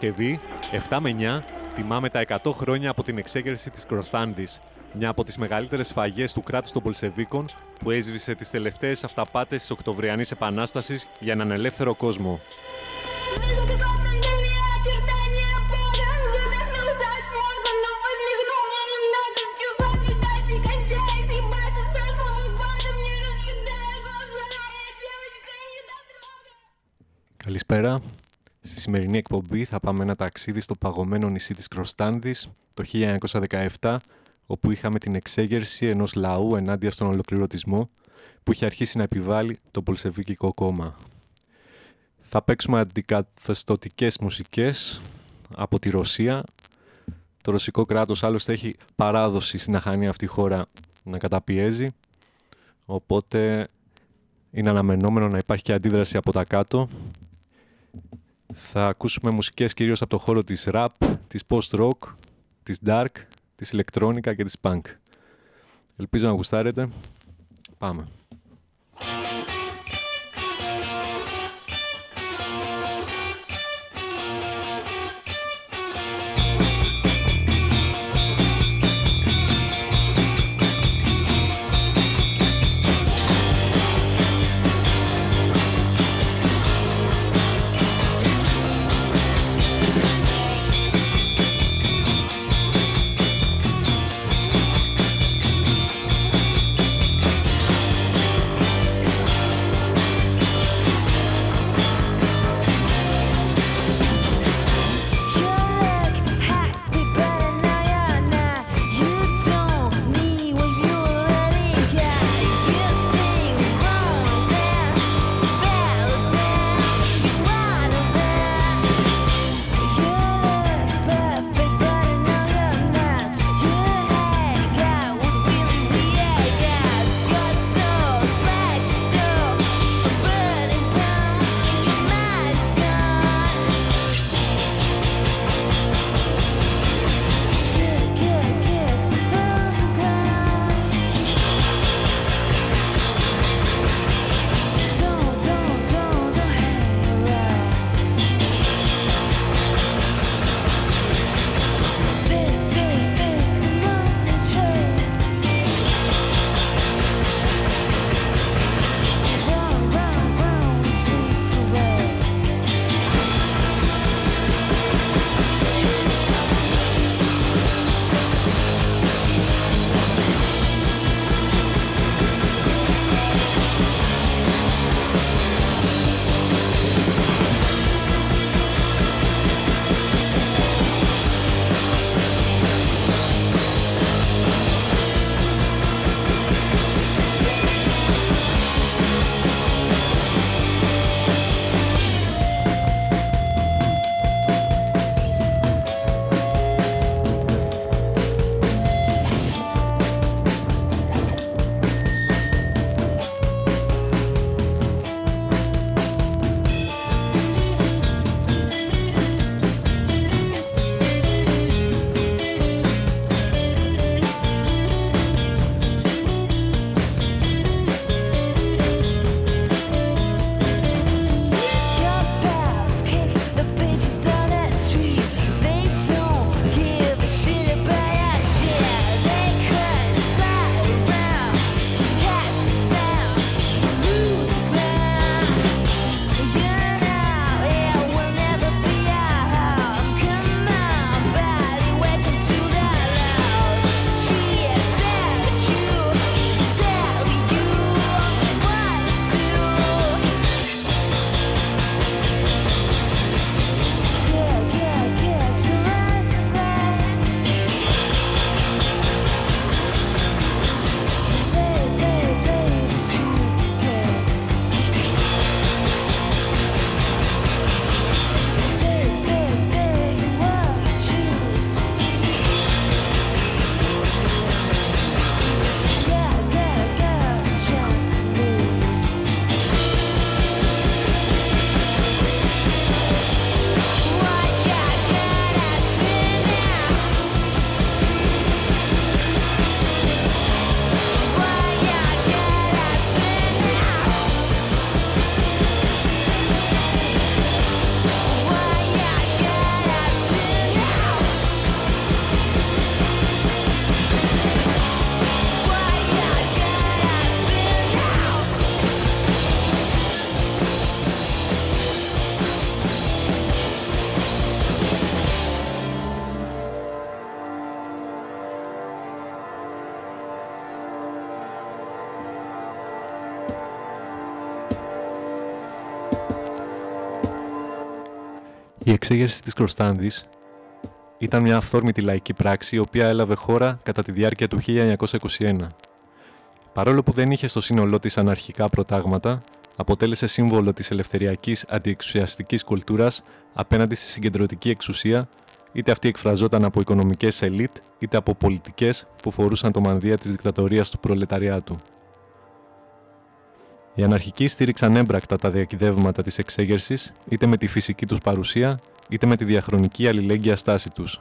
Παρασκευή, 7 με 9, τιμάμε τα 100 χρόνια από την εξέγερση της Κροστάνδης, μια από τις μεγαλύτερες σφαγές του κράτους των Πολσεβίκων που έσβησε τις τελευταίες αυταπάτες της Οκτωβριανής Επανάστασης για έναν ελεύθερο κόσμο. Καλησπέρα. Στη σημερινή εκπομπή θα πάμε ένα ταξίδι στο παγωμένο νησί της Κροστάνδης το 1917, όπου είχαμε την εξέγερση ενός λαού ενάντια στον ολοκληρωτισμό που είχε αρχίσει να επιβάλλει το Πολσεβίκικο κόμμα. Θα παίξουμε αντικαθεστωτικές μουσικές από τη Ρωσία. Το ρωσικό κράτος άλλωστε έχει παράδοση στην αχανή αυτή χώρα να καταπιέζει, οπότε είναι αναμενόμενο να υπάρχει και αντίδραση από τα κάτω θα ακούσουμε μουσικές κυρίως από το χώρο της rap, της post-rock, της dark, της ηλεκτρόνικα και της punk. Ελπίζω να γουστάρετε. Πάμε. Εξέγερση της Κροστάνδης ήταν μια αυθόρμητη λαϊκή πράξη η οποία έλαβε χώρα κατά τη διάρκεια του 1921. Παρόλο που δεν είχε στο σύνολό της αναρχικά προτάγματα, αποτέλεσε σύμβολο της ελευθεριακής αντιεξουσιαστικής κουλτούρας απέναντι στη συγκεντρωτική εξουσία, είτε αυτή εκφραζόταν από οικονομικές ελίτ, είτε από πολιτικές που φορούσαν το μανδύα της δικτατορίας του προλεταριάτου. Οι αναρχικοί στήριξαν έμπρακτα τα διακυδεύματα της εξέγερσης, είτε με τη φυσική τους παρουσία, είτε με τη διαχρονική αλληλέγγυα στάση τους.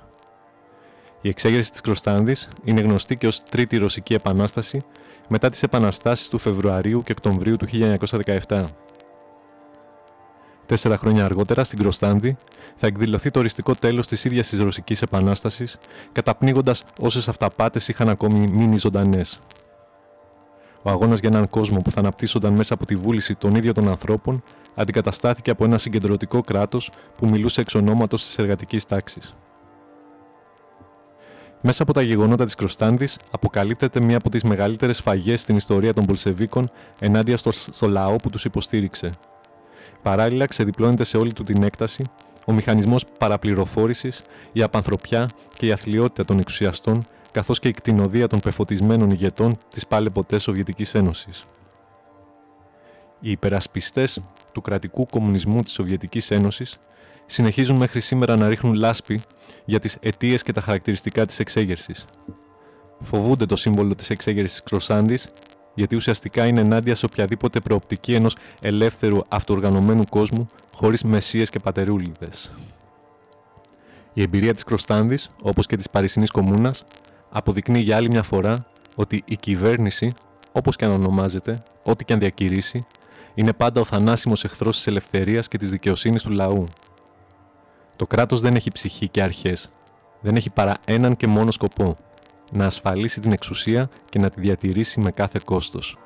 Η εξέγερση της Κροστάνδης είναι γνωστή και ως Τρίτη Ρωσική Επανάσταση μετά τις επαναστάσεις του Φεβρουαρίου και Οκτωβρίου του 1917. Τέσσερα χρόνια αργότερα, στην Κροστάνδη, θα εκδηλωθεί το οριστικό τέλος της ίδιας της Ρωσικής Επανάστασης, καταπνίγοντας όσες αυταπάτες είχαν ακόμη μείνει ζωντανές. Ο αγώνας για έναν κόσμο που θα αναπτύσσονταν μέσα από τη βούληση των ίδιων των ανθρώπων αντικαταστάθηκε από ένα συγκεντρωτικό κράτος που μιλούσε εξ ονόματος της εργατικής τάξης. Μέσα από τα γεγονότα της Κροστάνδη αποκαλύπτεται μία από τις μεγαλύτερες φαγές στην ιστορία των Πολσεβίκων ενάντια στο, στο λαό που τους υποστήριξε. Παράλληλα, ξεδιπλώνεται σε όλη του την έκταση ο μηχανισμός παραπληροφόρησης, η απανθρωπιά και η αθλειότητα των εξουσιαστών καθώς και η κτηνοδία των πεφωτισμένων ηγετών της πάλι ποτέ Σοβιετικής Ένωσης. Οι υπερασπιστές του κρατικού κομμουνισμού της Σοβιετικής Ένωσης συνεχίζουν μέχρι σήμερα να ρίχνουν λάσπη για τις αιτίες και τα χαρακτηριστικά της εξέγερσης. Φοβούνται το σύμβολο της εξέγερσης Κροσάντης γιατί ουσιαστικά είναι ενάντια σε οποιαδήποτε προοπτική ενός ελεύθερου αυτοοργανωμένου κόσμου χωρίς μεσίες και πατερούλιδες. Η εμπειρία της Κροστάνδης, όπως και της Παρισινής Κομμούνας, αποδεικνύει για άλλη μια φορά ότι η κυβέρνηση, όπως και αν ονομάζεται, ό,τι και αν διακηρύσει, είναι πάντα ο θανάσιμος εχθρός της ελευθερίας και της δικαιοσύνης του λαού. Το κράτος δεν έχει ψυχή και αρχές. Δεν έχει παρά έναν και μόνο σκοπό, να ασφαλίσει την εξουσία και να τη διατηρήσει με κάθε κόστος.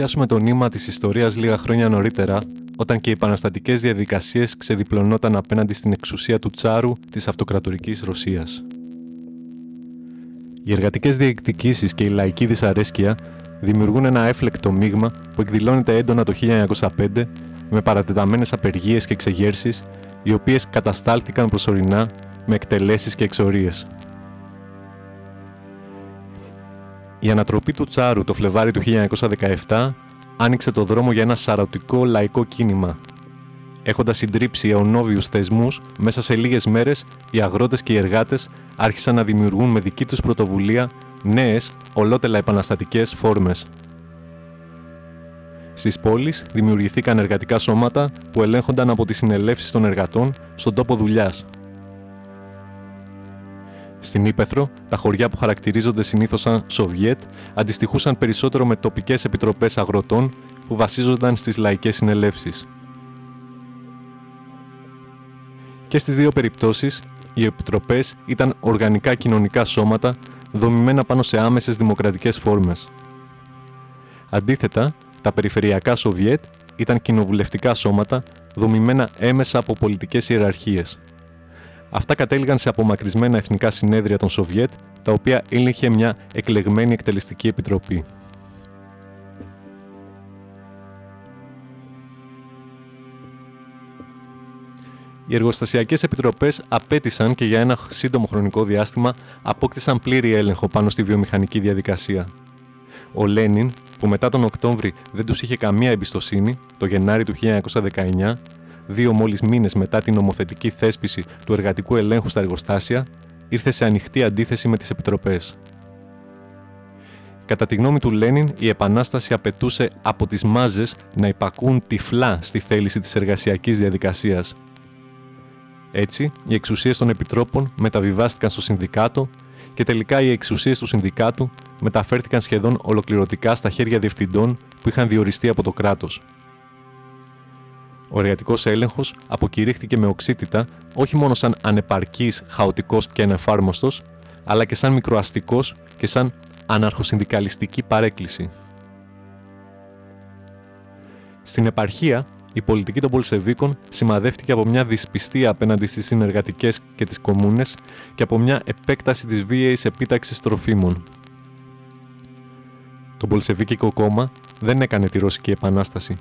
Πιάσουμε το νήμα της ιστορίας λίγα χρόνια νωρίτερα, όταν και οι επαναστατικές διαδικασίες ξεδιπλωνόταν απέναντι στην εξουσία του Τσάρου της αυτοκρατορικής Ρωσίας. Οι εργατικές διεκδικήσεις και η λαϊκή δυσαρέσκεια δημιουργούν ένα έφλεκτο μείγμα που εκδηλώνεται έντονα το 1905 με παρατεταμένες απεργίες και εξεγέρσεις, οι οποίες καταστάλθηκαν προσωρινά με εκτελέσεις και εξορίες. Η ανατροπή του Τσάρου το Φλεβάρι του 1917 άνοιξε το δρόμο για ένα σαρωτικό λαϊκό κίνημα. Έχοντας συντρίψει αιωνόβιους θεσμούς, μέσα σε λίγες μέρες οι αγρότες και οι εργάτες άρχισαν να δημιουργούν με δική τους πρωτοβουλία νέες, ολότελα επαναστατικές φόρμες. Στις πόλεις δημιουργηθήκαν εργατικά σώματα που ελέγχονταν από τις συνελεύσεις των εργατών στον τόπο δουλειάς. Στην Ήπεθρο, τα χωριά που χαρακτηρίζονται συνήθως σαν Σοβιέτ αντιστοιχούσαν περισσότερο με τοπικές επιτροπές αγροτών που βασίζονταν στις λαϊκές συνελεύσεις. Και στις δύο περιπτώσεις, οι επιτροπές ήταν οργανικά κοινωνικά σώματα δομημένα πάνω σε άμεσες δημοκρατικές φόρμες. Αντίθετα, τα περιφερειακά Σοβιέτ ήταν κοινοβουλευτικά σώματα δομημένα έμεσα από πολιτικές ιεραρχίες. Αυτά κατέληγαν σε απομακρυσμένα εθνικά συνέδρια των Σοβιέτ, τα οποία ήλεγχε μια εκλεγμένη εκτελεστική επιτροπή. Οι εργοστασιακές επιτροπές απέτησαν και για ένα σύντομο χρονικό διάστημα απόκτησαν πλήρη έλεγχο πάνω στη βιομηχανική διαδικασία. Ο Λένιν, που μετά τον Οκτώβρη δεν τους είχε καμία εμπιστοσύνη, το Γενάρη του 1919, δύο μόλις μήνες μετά την νομοθετική θέσπιση του εργατικού ελέγχου στα εργοστάσια, ήρθε σε ανοιχτή αντίθεση με τις επιτροπές. Κατά τη γνώμη του Λένιν, η Επανάσταση απαιτούσε από τις μάζες να υπακούν τυφλά στη θέληση της εργασιακής διαδικασίας. Έτσι, οι εξουσίες των επιτρόπων μεταβιβάστηκαν στο Συνδικάτο και τελικά οι εξουσίες του Συνδικάτου μεταφέρθηκαν σχεδόν ολοκληρωτικά στα χέρια διευθυντών που είχαν διοριστεί από το κράτος. Ο εργατικός έλεγχος αποκηρύχθηκε με οξύτητα όχι μόνο σαν ανεπαρκής, χαοτικός και ανεφάρμοστος, αλλά και σαν μικροαστικός και σαν αναρχοσυνδικαλιστική παρέκκληση. Στην επαρχία, η πολιτική των Πολσεβίκων σημαδεύτηκε από μια δυσπιστία απέναντι στις συνεργατικές και τις κομμούνες και από μια επέκταση της βίαιης επίταξης τροφίμων. Το Πολσεβίκικο κόμμα δεν έκανε τη Ρωσική Επανάσταση,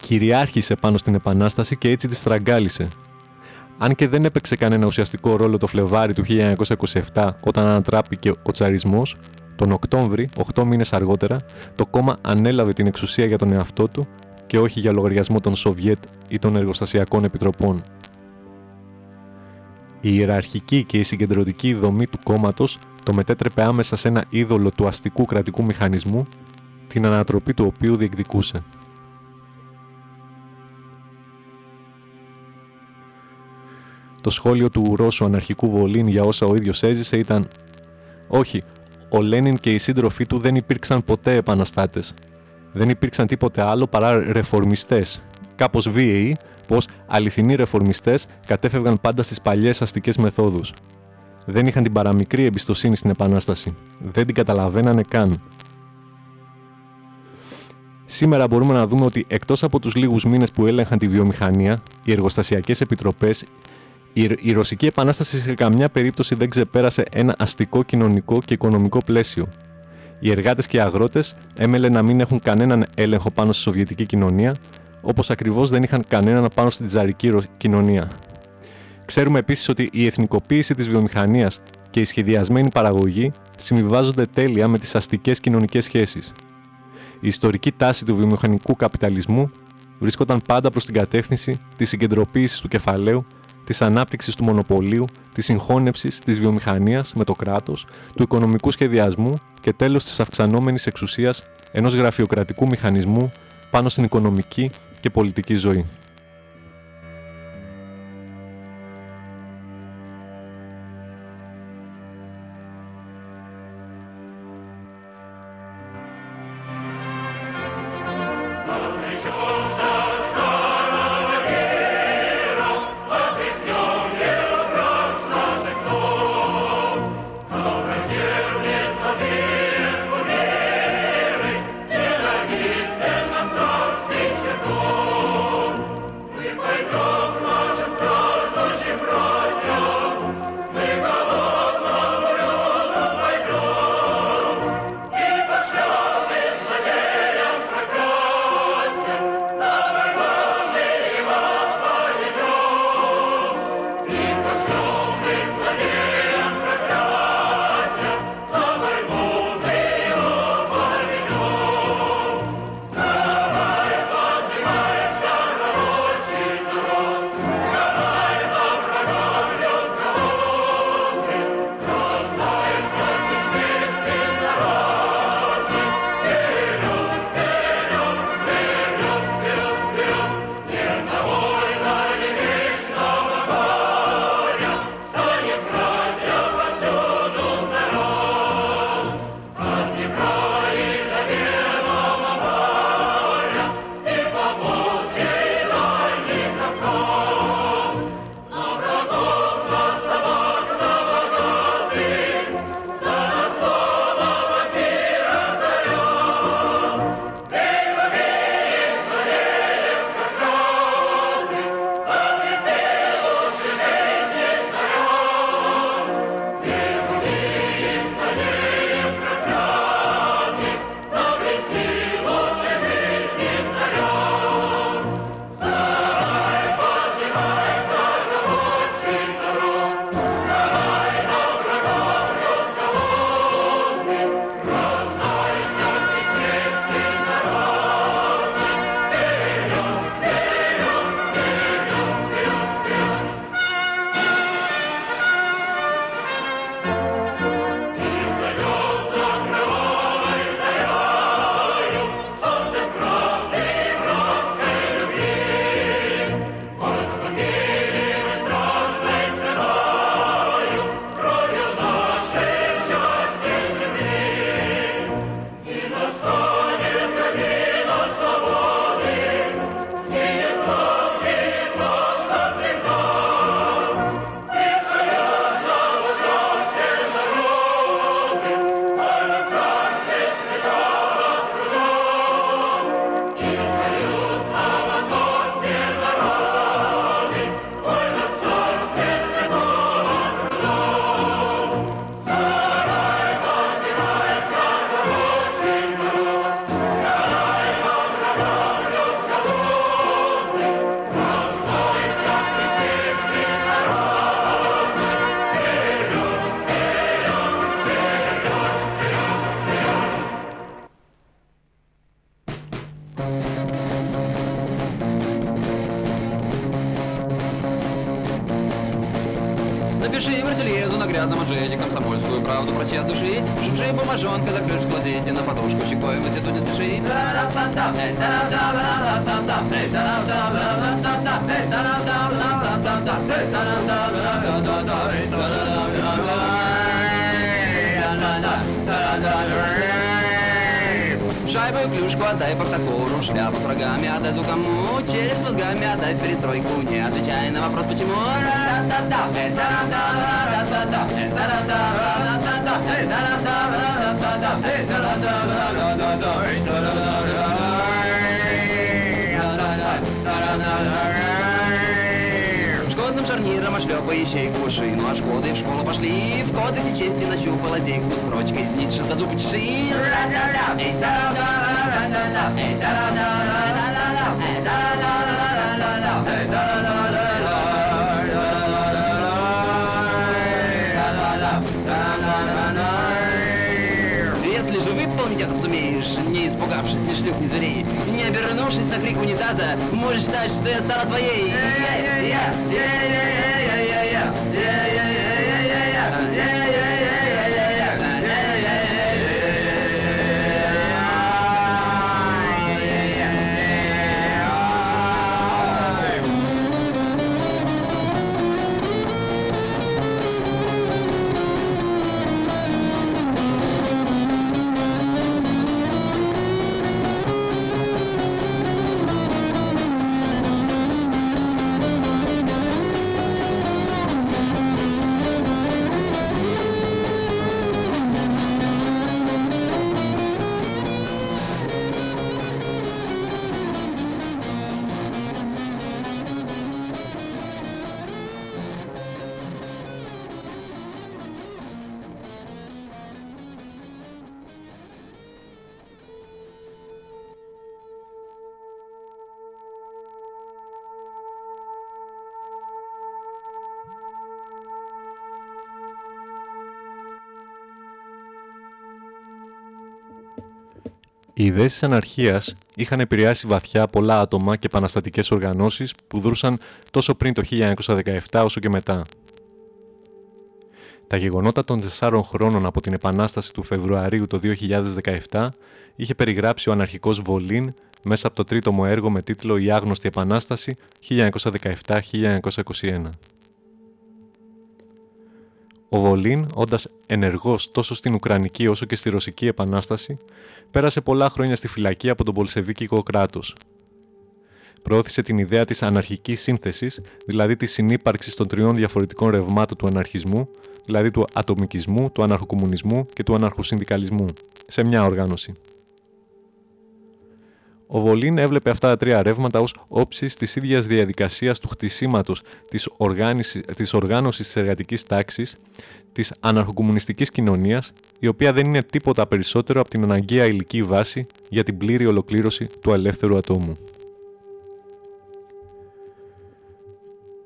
κυριάρχησε πάνω στην Επανάσταση και έτσι τη στραγγάλισε. Αν και δεν έπαιξε κανένα ουσιαστικό ρόλο το Φλεβάρι του 1927 όταν ανατράπηκε ο τσαρισμός, τον Οκτώβρη, 8 μήνες αργότερα, το κόμμα ανέλαβε την εξουσία για τον εαυτό του και όχι για λογαριασμό των Σοβιέτ ή των εργοστασιακών επιτροπών. Η ιεραρχική και η συγκεντρωτική δομή του κόμματος το μετέτρεπε άμεσα σε ένα είδωλο του αστικού κρατικού μηχανισμού, την ανατροπή του οποίου διεκδικούσε. Το σχόλιο του Ρώσου αναρχικού Βολίν για όσα ο ίδιος έζησε ήταν «Όχι, ο Λένιν και οι σύντροφοί του δεν υπήρξαν ποτέ επαναστάτες. Δεν υπήρξαν τίποτε άλλο παρά ρεφορμιστές. Κάπως βίαιοι, πως αληθινοί ρεφορμιστές κατέφευγαν πάντα στις παλιές αστικές μεθόδους. Δεν είχαν την παραμικρή εμπιστοσύνη στην Επανάσταση. Δεν την καταλαβαίνανε καν. Σήμερα μπορούμε να δούμε ότι εκτός από τους λίγους μήνες που έλεγχαν τη βιομηχανία, οι εργοστασιακές επιτροπές η, Ρωσική Επανάσταση σε καμιά περίπτωση δεν ξεπέρασε ένα αστικό, κοινωνικό και οικονομικό πλαίσιο. Οι εργάτες και οι αγρότες έμελε να μην έχουν κανέναν έλεγχο πάνω στη Σοβιετική κοινωνία, όπως ακριβώς δεν είχαν κανέναν πάνω στην τζαρική κοινωνία. Ξέρουμε επίσης ότι η εθνικοποίηση της βιομηχανίας και η σχεδιασμένη παραγωγή συμβιβάζονται τέλεια με τις αστικές κοινωνικές σχέσεις. Η ιστορική τάση του βιομηχανικού καπιταλισμού βρίσκονταν πάντα προς την κατεύθυνση της συγκεντρωποίηση του κεφαλαίου της ανάπτυξης του μονοπωλίου, της συγχώνευσης της βιομηχανίας με το κράτος, του οικονομικού σχεδιασμού και τέλος της αυξανόμενης εξουσίας ενός γραφειοκρατικού μηχανισμού πάνω στην οικονομική και πολιτική ζωή. можешь считать, что я стану твоей. Я, я, я, я, я, я. Ιδέε τη αναρχίας είχαν επηρεάσει βαθιά πολλά άτομα και επαναστατικές οργανώσεις που δρούσαν τόσο πριν το 1917 όσο και μετά. Τα γεγονότα των τεσσάρων χρόνων από την Επανάσταση του Φεβρουαρίου το 2017 είχε περιγράψει ο αναρχικός Βολίν μέσα από το τρίτο μου έργο με τίτλο «Η άγνωστη Επανάσταση 1917-1921». Ο Βολίν, όντας ενεργός τόσο στην Ουκρανική όσο και στη Ρωσική Επανάσταση, πέρασε πολλά χρόνια στη φυλακή από τον Πολσεβίκικο κράτος. Προώθησε την ιδέα της αναρχικής σύνθεσης, δηλαδή της συνύπαρξης των τριών διαφορετικών ρευμάτων του αναρχισμού, δηλαδή του ατομικισμού, του αναρχοκομμουνισμού και του αναρχοσυνδικαλισμού, σε μια οργάνωση. Ο Βολίν έβλεπε αυτά τα τρία ρεύματα ως όψεις της ίδιας διαδικασίας του χτισήματος της, της οργάνωσης της εργατικής τάξης, της αναρχοκομμουνιστικής κοινωνίας, η οποία δεν είναι τίποτα περισσότερο από την αναγκαία υλική βάση για την πλήρη ολοκλήρωση του ελεύθερου ατόμου.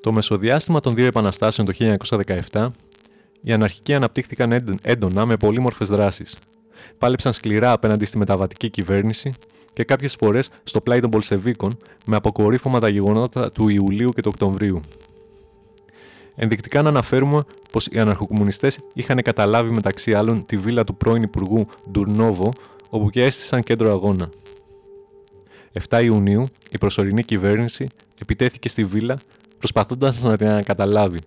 Το μεσοδιάστημα των δύο επαναστάσεων το 1917, οι αναρχικοί αναπτύχθηκαν έντονα με πολύμορφες δράσεις. Πάλεψαν σκληρά απέναντι στη μεταβατική κυβέρνηση και κάποιες φορές στο πλάι των Πολσεβίκων με αποκορύφωμα τα γεγονότα του Ιουλίου και του Οκτωβρίου. Ενδεικτικά να αναφέρουμε πως οι αναρχοκομμουνιστές είχαν καταλάβει μεταξύ άλλων τη βίλα του πρώην Υπουργού Ντουρνόβο, όπου και έστησαν κέντρο αγώνα. 7 Ιουνίου, η προσωρινή κυβέρνηση επιτέθηκε στη βίλα προσπαθώντας να την ανακαταλάβει.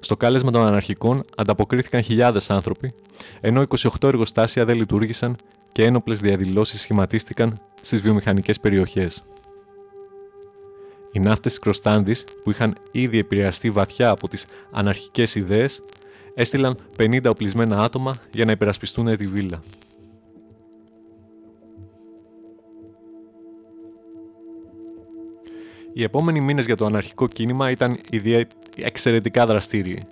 Στο κάλεσμα των αναρχικών ανταποκρίθηκαν χιλιάδες άνθρωποι, ενώ 28 εργοστάσια δεν λειτουργήσαν και ένοπλες διαδηλώσεις σχηματίστηκαν στις βιομηχανικές περιοχές. Οι ναύτες της Κροστάνδης, που είχαν ήδη επηρεαστεί βαθιά από τις αναρχικές ιδέες, έστειλαν 50 οπλισμένα άτομα για να υπερασπιστούν τη βίλα. Οι επόμενοι μήνες για το αναρχικό κίνημα ήταν εξαιρετικά δραστήριοι.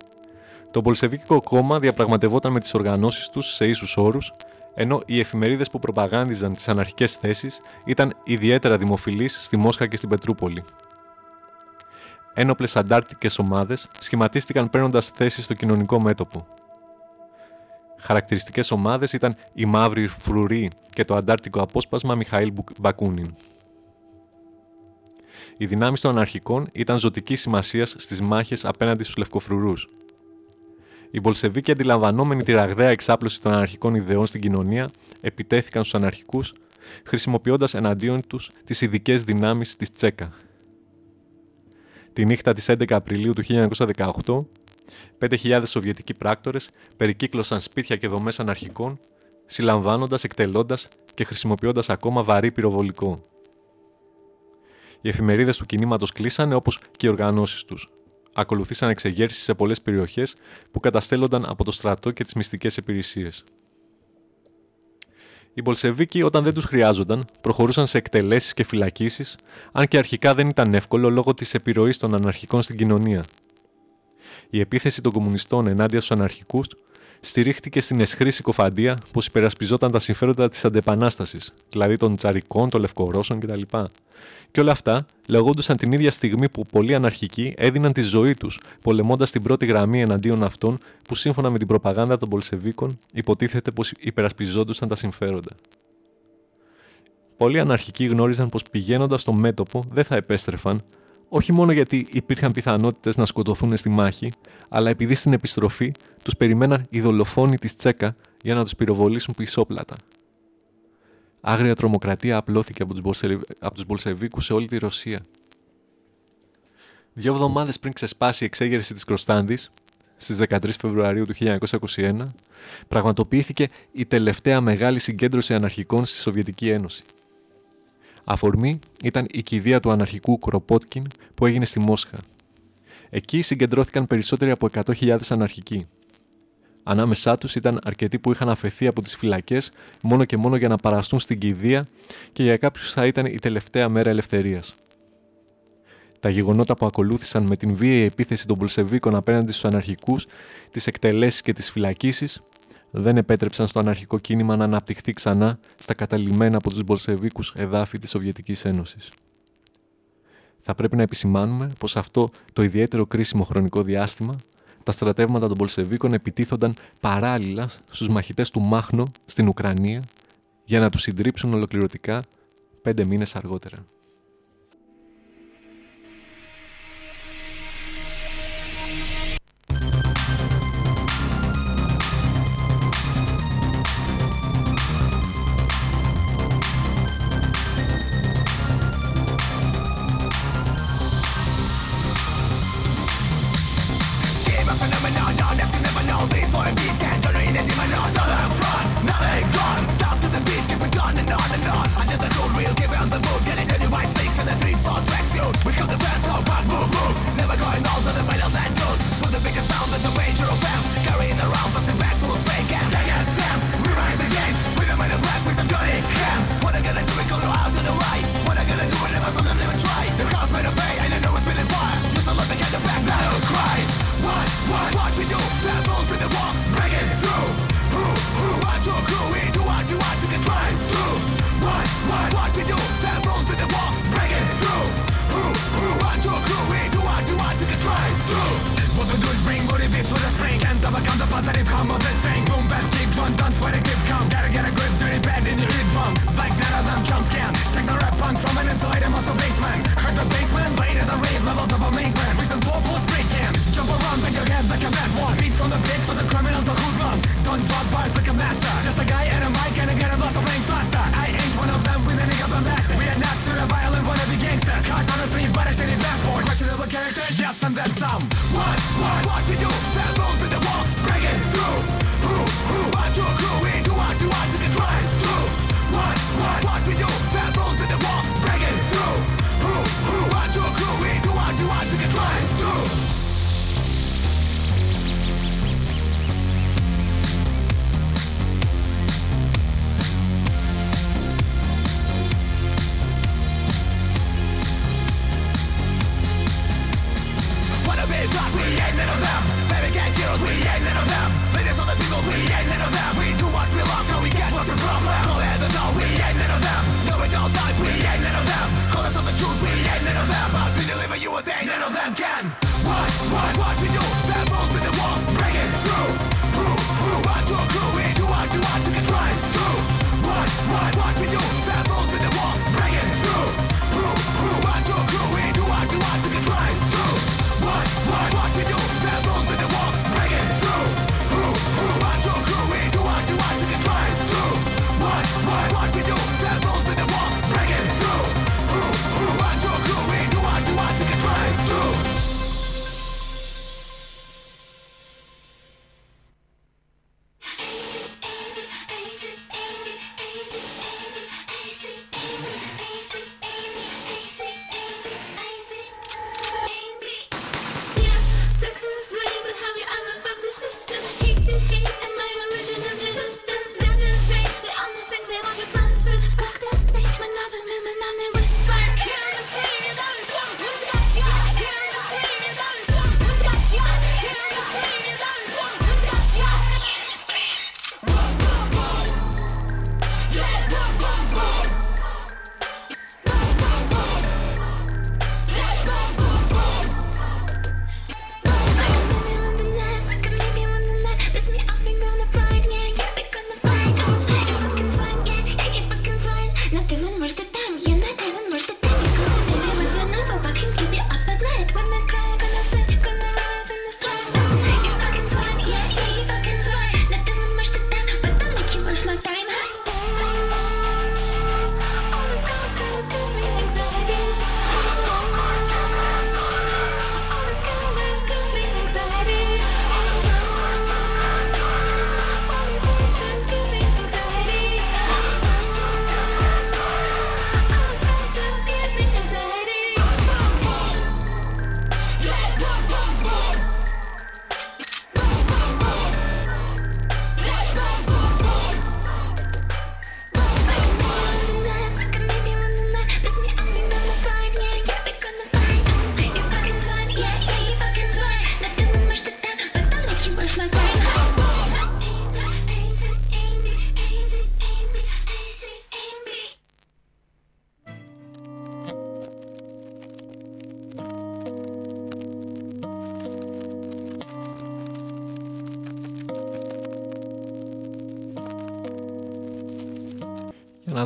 Το Πολσεβίκικο κόμμα διαπραγματευόταν με τις οργανώσεις τους σε ίσους όρους ενώ οι εφημερίδες που προπαγάνδιζαν τις αναρχικές θέσεις ήταν ιδιαίτερα δημοφιλείς στη Μόσχα και στην Πετρούπολη. Ένοπλες αντάρτικες ομάδες σχηματίστηκαν παίρνοντας θέση στο κοινωνικό μέτωπο. Χαρακτηριστικές ομάδες ήταν η Μαύρη Φρουρή και το αντάρτικο απόσπασμα Μιχαήλ Μπακούνιν. Οι δυνάμεις των αναρχικών ήταν ζωτικής σημασίας στις μάχες απέναντι στους λευκοφρουρούς. Οι Μπολσεβίκοι, αντιλαμβανόμενοι τη ραγδαία εξάπλωση των αναρχικών ιδεών στην κοινωνία, επιτέθηκαν στους αναρχικούς, χρησιμοποιώντας εναντίον τους τις ειδικές δυνάμεις της Τσέκα. Τη νύχτα της 11 Απριλίου του 1918, 5.000 Σοβιετικοί πράκτορες περικύκλωσαν σπίτια και δομές αναρχικών, συλλαμβάνοντας, εκτελώντας και χρησιμοποιώντας ακόμα βαρύ πυροβολικό. Οι εφημερίδες του κινήματος κλείσανε όπως και οι οργανώσεις τους. Ακολουθήσαν εξεγέρσεις σε πολλές περιοχές που καταστέλλονταν από το στρατό και τις μυστικές υπηρεσίες. Οι Μπολσεβίκοι, όταν δεν τους χρειάζονταν, προχωρούσαν σε εκτελέσεις και φυλακίσεις, αν και αρχικά δεν ήταν εύκολο λόγω της επιρροής των αναρχικών στην κοινωνία. Η επίθεση των κομμουνιστών ενάντια στους αναρχικούς στηρίχτηκε στην εσχρή συκοφαντία πω υπερασπιζόταν τα συμφέροντα της αντεπανάστασης, δηλαδή των τσαρικών, των λευκορώσων κτλ. Και όλα αυτά λεγόντουσαν την ίδια στιγμή που πολλοί αναρχικοί έδιναν τη ζωή τους, πολεμώντας την πρώτη γραμμή εναντίον αυτών που σύμφωνα με την προπαγάνδα των Πολσεβίκων υποτίθεται πως υπερασπιζόντουσαν τα συμφέροντα. Πολλοί αναρχικοί γνώριζαν πως πηγαίνοντας στο μέτωπο δεν θα επέστρεφαν, όχι μόνο γιατί υπήρχαν πιθανότητες να σκοτωθούν στη μάχη, αλλά επειδή στην επιστροφή τους περιμέναν οι δολοφόνοι της Τσέκα για να τους πυροβολήσουν πισόπλατα. Άγρια τρομοκρατία απλώθηκε από τους, από τους Μπολσεβίκους σε όλη τη Ρωσία. Δύο εβδομάδες πριν ξεσπάσει η εξέγερση της Κροστάνδης, στις 13 Φεβρουαρίου του 1921, πραγματοποιήθηκε η τελευταία μεγάλη συγκέντρωση αναρχικών στη Σοβιετική Ένωση. Αφορμή ήταν η κηδεία του αναρχικού Κροπότκιν που έγινε στη Μόσχα. Εκεί συγκεντρώθηκαν περισσότεροι από 100.000 αναρχικοί. Ανάμεσά τους ήταν αρκετοί που είχαν αφαιθεί από τις φυλακές μόνο και μόνο για να παραστούν στην κηδεία και για κάποιους θα ήταν η τελευταία μέρα ελευθερίας. Τα γεγονότα που ακολούθησαν με την βίαιη επίθεση των Πολσεβίκων απέναντι στους αναρχικούς, τις εκτελέσεις και τις φυλακίσεις, δεν επέτρεψαν στο αναρχικό κίνημα να αναπτυχθεί ξανά στα καταλημμένα από τους Μπολσεβίκους εδάφη της Σοβιετικής Ένωσης. Θα πρέπει να επισημάνουμε πως αυτό το ιδιαίτερο κρίσιμο χρονικό διάστημα τα στρατεύματα των Πολσεβίκων επιτίθονταν παράλληλα στους μαχητές του Μάχνο στην Ουκρανία για να τους συντρίψουν ολοκληρωτικά πέντε μήνες αργότερα. so fast, carrying around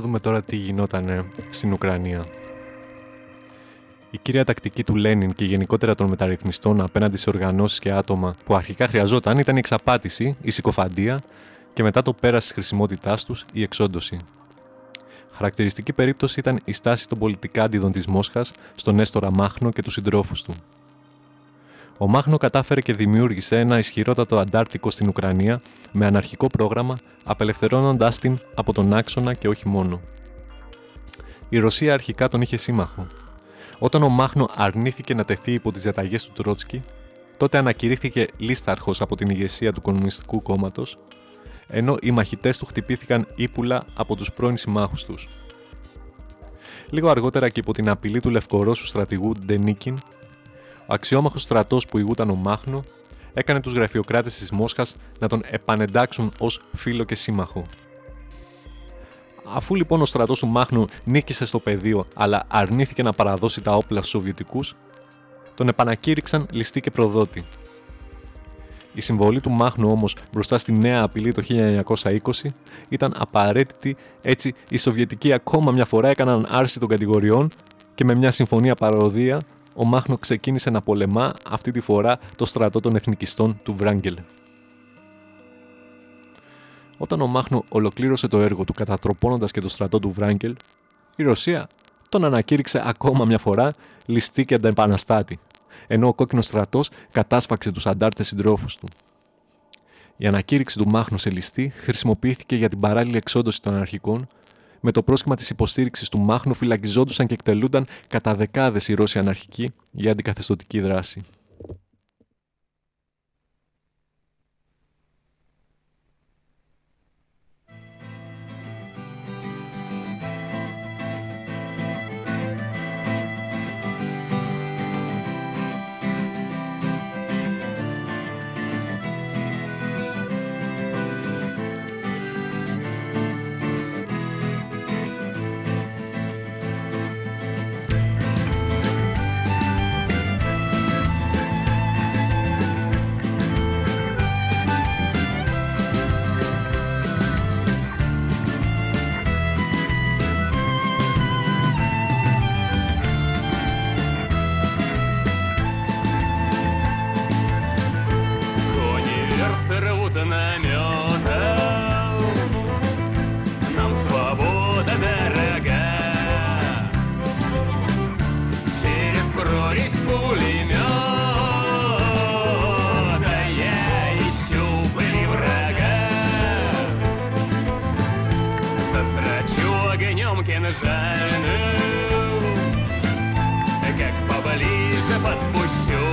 δούμε τώρα τι γινόταν στην Ουκρανία. Η κύρια τακτική του Λένιν και γενικότερα των μεταρρυθμιστών απέναντι σε οργανώσεις και άτομα που αρχικά χρειαζόταν ήταν η εξαπάτηση, η συκοφαντία και μετά το πέρας της χρησιμότητάς τους η εξόντωση. Χαρακτηριστική περίπτωση ήταν η στάση των πολιτικάντιδων τη Μόσχας στον Έστορα Μάχνο και τους συντρόφους του. Ο Μάχνο κατάφερε και δημιούργησε ένα ισχυρότατο αντάρτικο στην Ουκρανία με αναρχικό πρόγραμμα, απελευθερώνοντάς την από τον άξονα και όχι μόνο. Η Ρωσία αρχικά τον είχε σύμμαχο. Όταν ο Μάχνο αρνήθηκε να τεθεί υπό τις διαταγές του Τρότσκι, τότε ανακηρύχθηκε λίσταρχος από την ηγεσία του Κομμουνιστικού Κόμματος, ενώ οι μαχητές του χτυπήθηκαν ύπουλα από τους πρώην συμμάχους τους. Λίγο αργότερα και υπό την απειλή του Λευκορώσου στρατηγού Ντενίκιν, ο αξιόμαχος στρατός που ηγούταν ο Μάχνο έκανε τους γραφειοκράτες της Μόσχας να τον επανεντάξουν ως φίλο και σύμμαχο. Αφού λοιπόν ο στρατός του Μάχνου νίκησε στο πεδίο αλλά αρνήθηκε να παραδώσει τα όπλα στους Σοβιετικούς, τον επανακήρυξαν ληστή και προδότη. Η συμβολή του Μάχνου όμως μπροστά στη νέα απειλή το 1920 ήταν απαραίτητη, έτσι οι Σοβιετικοί ακόμα μια φορά έκαναν άρση των κατηγοριών και με μια συμφωνία παροδία ο Μάχνο ξεκίνησε να πολεμά αυτή τη φορά το στρατό των εθνικιστών του Βράγκελ. Όταν ο Μάχνο ολοκλήρωσε το έργο του κατατροπώνοντας και το στρατό του Βράγκελ, η Ρωσία τον ανακήρυξε ακόμα μια φορά ληστή και αντεπαναστάτη, ενώ ο κόκκινος στρατός κατάσφαξε τους αντάρτες συντρόφους του. Η ανακήρυξη του Μάχνου σε ληστή χρησιμοποιήθηκε για την παράλληλη εξόντωση των αρχικών με το πρόσχημα της υποστήριξης του Μάχνου φυλακιζόντουσαν και εκτελούνταν κατά δεκάδες οι Ρώσοι αναρχικοί για αντικαθεστωτική δράση. кинжальную э, Как поближе подпущу.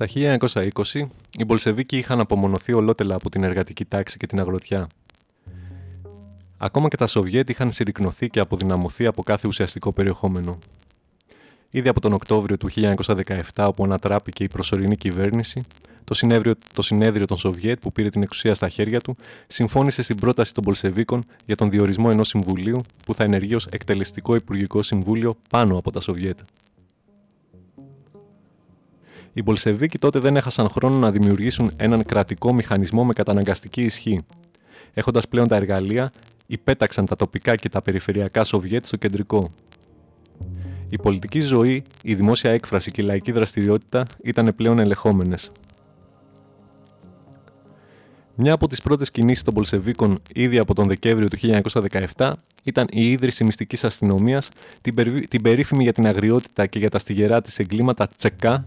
Στα 1920, οι Μπολσεβίκοι είχαν απομονωθεί ολότελα από την εργατική τάξη και την αγροτιά. Ακόμα και τα Σοβιέτ είχαν συρρυκνωθεί και αποδυναμωθεί από κάθε ουσιαστικό περιεχόμενο. Ήδη από τον Οκτώβριο του 1917, όπου ανατράπηκε η προσωρινή κυβέρνηση, το συνέδριο, το συνέδριο των Σοβιέτ που πήρε την εξουσία στα χέρια του συμφώνησε στην πρόταση των Πολσεβίκων για τον διορισμό ενός συμβουλίου που θα ενεργεί ως εκτελεστικό υπουργικό συμβούλιο πάνω από τα Σοβιέτ. Οι Μπολσεβίκοι τότε δεν έχασαν χρόνο να δημιουργήσουν έναν κρατικό μηχανισμό με καταναγκαστική ισχύ. Έχοντας πλέον τα εργαλεία, υπέταξαν τα τοπικά και τα περιφερειακά Σοβιέτ στο κεντρικό. Η πολιτική ζωή, η δημόσια έκφραση και η λαϊκή δραστηριότητα ήταν πλέον ελεγχόμενες. Μια από τις πρώτες κινήσεις των Πολσεβίκων ήδη από τον Δεκέμβριο του 1917 ήταν η ίδρυση μυστικής αστυνομίας, την περίφημη για την αγριότητα και για τα στιγερά της εγκλήματα Τσεκά,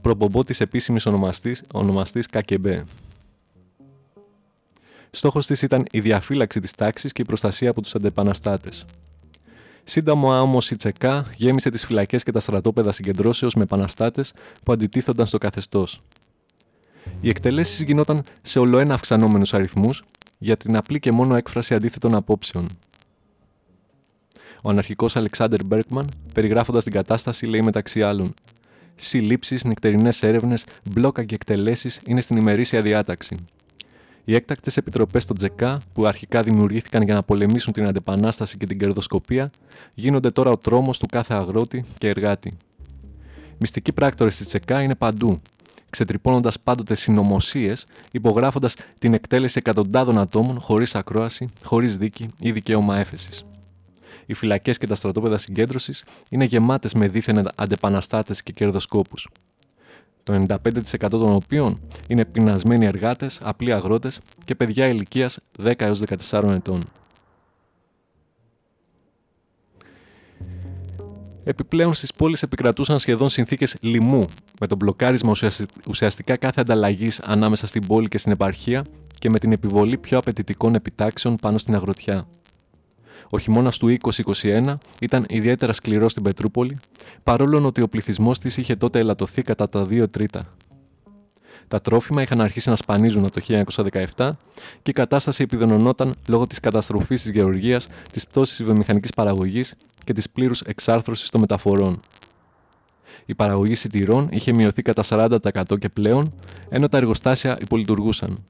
προπομπό της επίσημης ονομαστής, ονομαστής ΚΚΜ. Στόχος της ήταν η διαφύλαξη της τάξης και η προστασία από τους αντεπαναστάτες. Σύντομα όμω η Τσεκά γέμισε τις φυλακές και τα στρατόπεδα συγκεντρώσεως με επαναστάτες που αντιτίθονταν στο καθεστώς. Οι εκτελέσεις γινόταν σε ολοένα αυξανόμενους αριθμούς για την απλή και μόνο έκφραση αντίθετων απόψεων. Ο αναρχικός Αλεξάνδρ Μπέρκμαν, περιγράφοντας την κατάσταση, λέει μεταξύ άλλων συλλήψεις, νυχτερινέ έρευνες, μπλόκα και εκτελέσεις είναι στην ημερήσια διάταξη. Οι έκτακτες επιτροπές στο Τζεκά, που αρχικά δημιουργήθηκαν για να πολεμήσουν την αντεπανάσταση και την κερδοσκοπία, γίνονται τώρα ο τρόμος του κάθε αγρότη και εργάτη. Μυστικοί πράκτορες της Τζεκά είναι παντού, ξετρυπώνοντας πάντοτε συνωμοσίες, υπογράφοντας την εκτέλεση εκατοντάδων ατόμων χωρίς ακρόαση, χωρίς δίκη ή δικαίωμα έφεσης οι φυλακές και τα στρατόπεδα συγκέντρωσης είναι γεμάτες με δίθεν αντεπαναστάτες και κερδοσκόπους. Το 95% των οποίων είναι πεινασμένοι εργάτες, απλοί αγρότες και παιδιά ηλικίας 10 έως 14 ετών. Επιπλέον στις πόλεις επικρατούσαν σχεδόν συνθήκες λοιμού, με το μπλοκάρισμα ουσιαστικά κάθε ανταλλαγής ανάμεσα στην πόλη και στην επαρχία και με την επιβολή πιο απαιτητικών επιτάξεων πάνω στην αγροτιά. Ο χειμώνας του 2021 ήταν ιδιαίτερα σκληρός στην Πετρούπολη, παρόλο ότι ο πληθυσμός της είχε τότε ελαττωθεί κατά τα 2 τρίτα. Τα τρόφιμα είχαν αρχίσει να σπανίζουν από το 1917 και η κατάσταση επιδεινωνόταν λόγω της καταστροφής της γεωργίας, της πτώσης της βιομηχανικής παραγωγής και της πλήρους εξάρθρωσης των μεταφορών. Η παραγωγή σιτηρών είχε μειωθεί κατά 40% και πλέον, ενώ τα εργοστάσια υπολειτουργούσαν.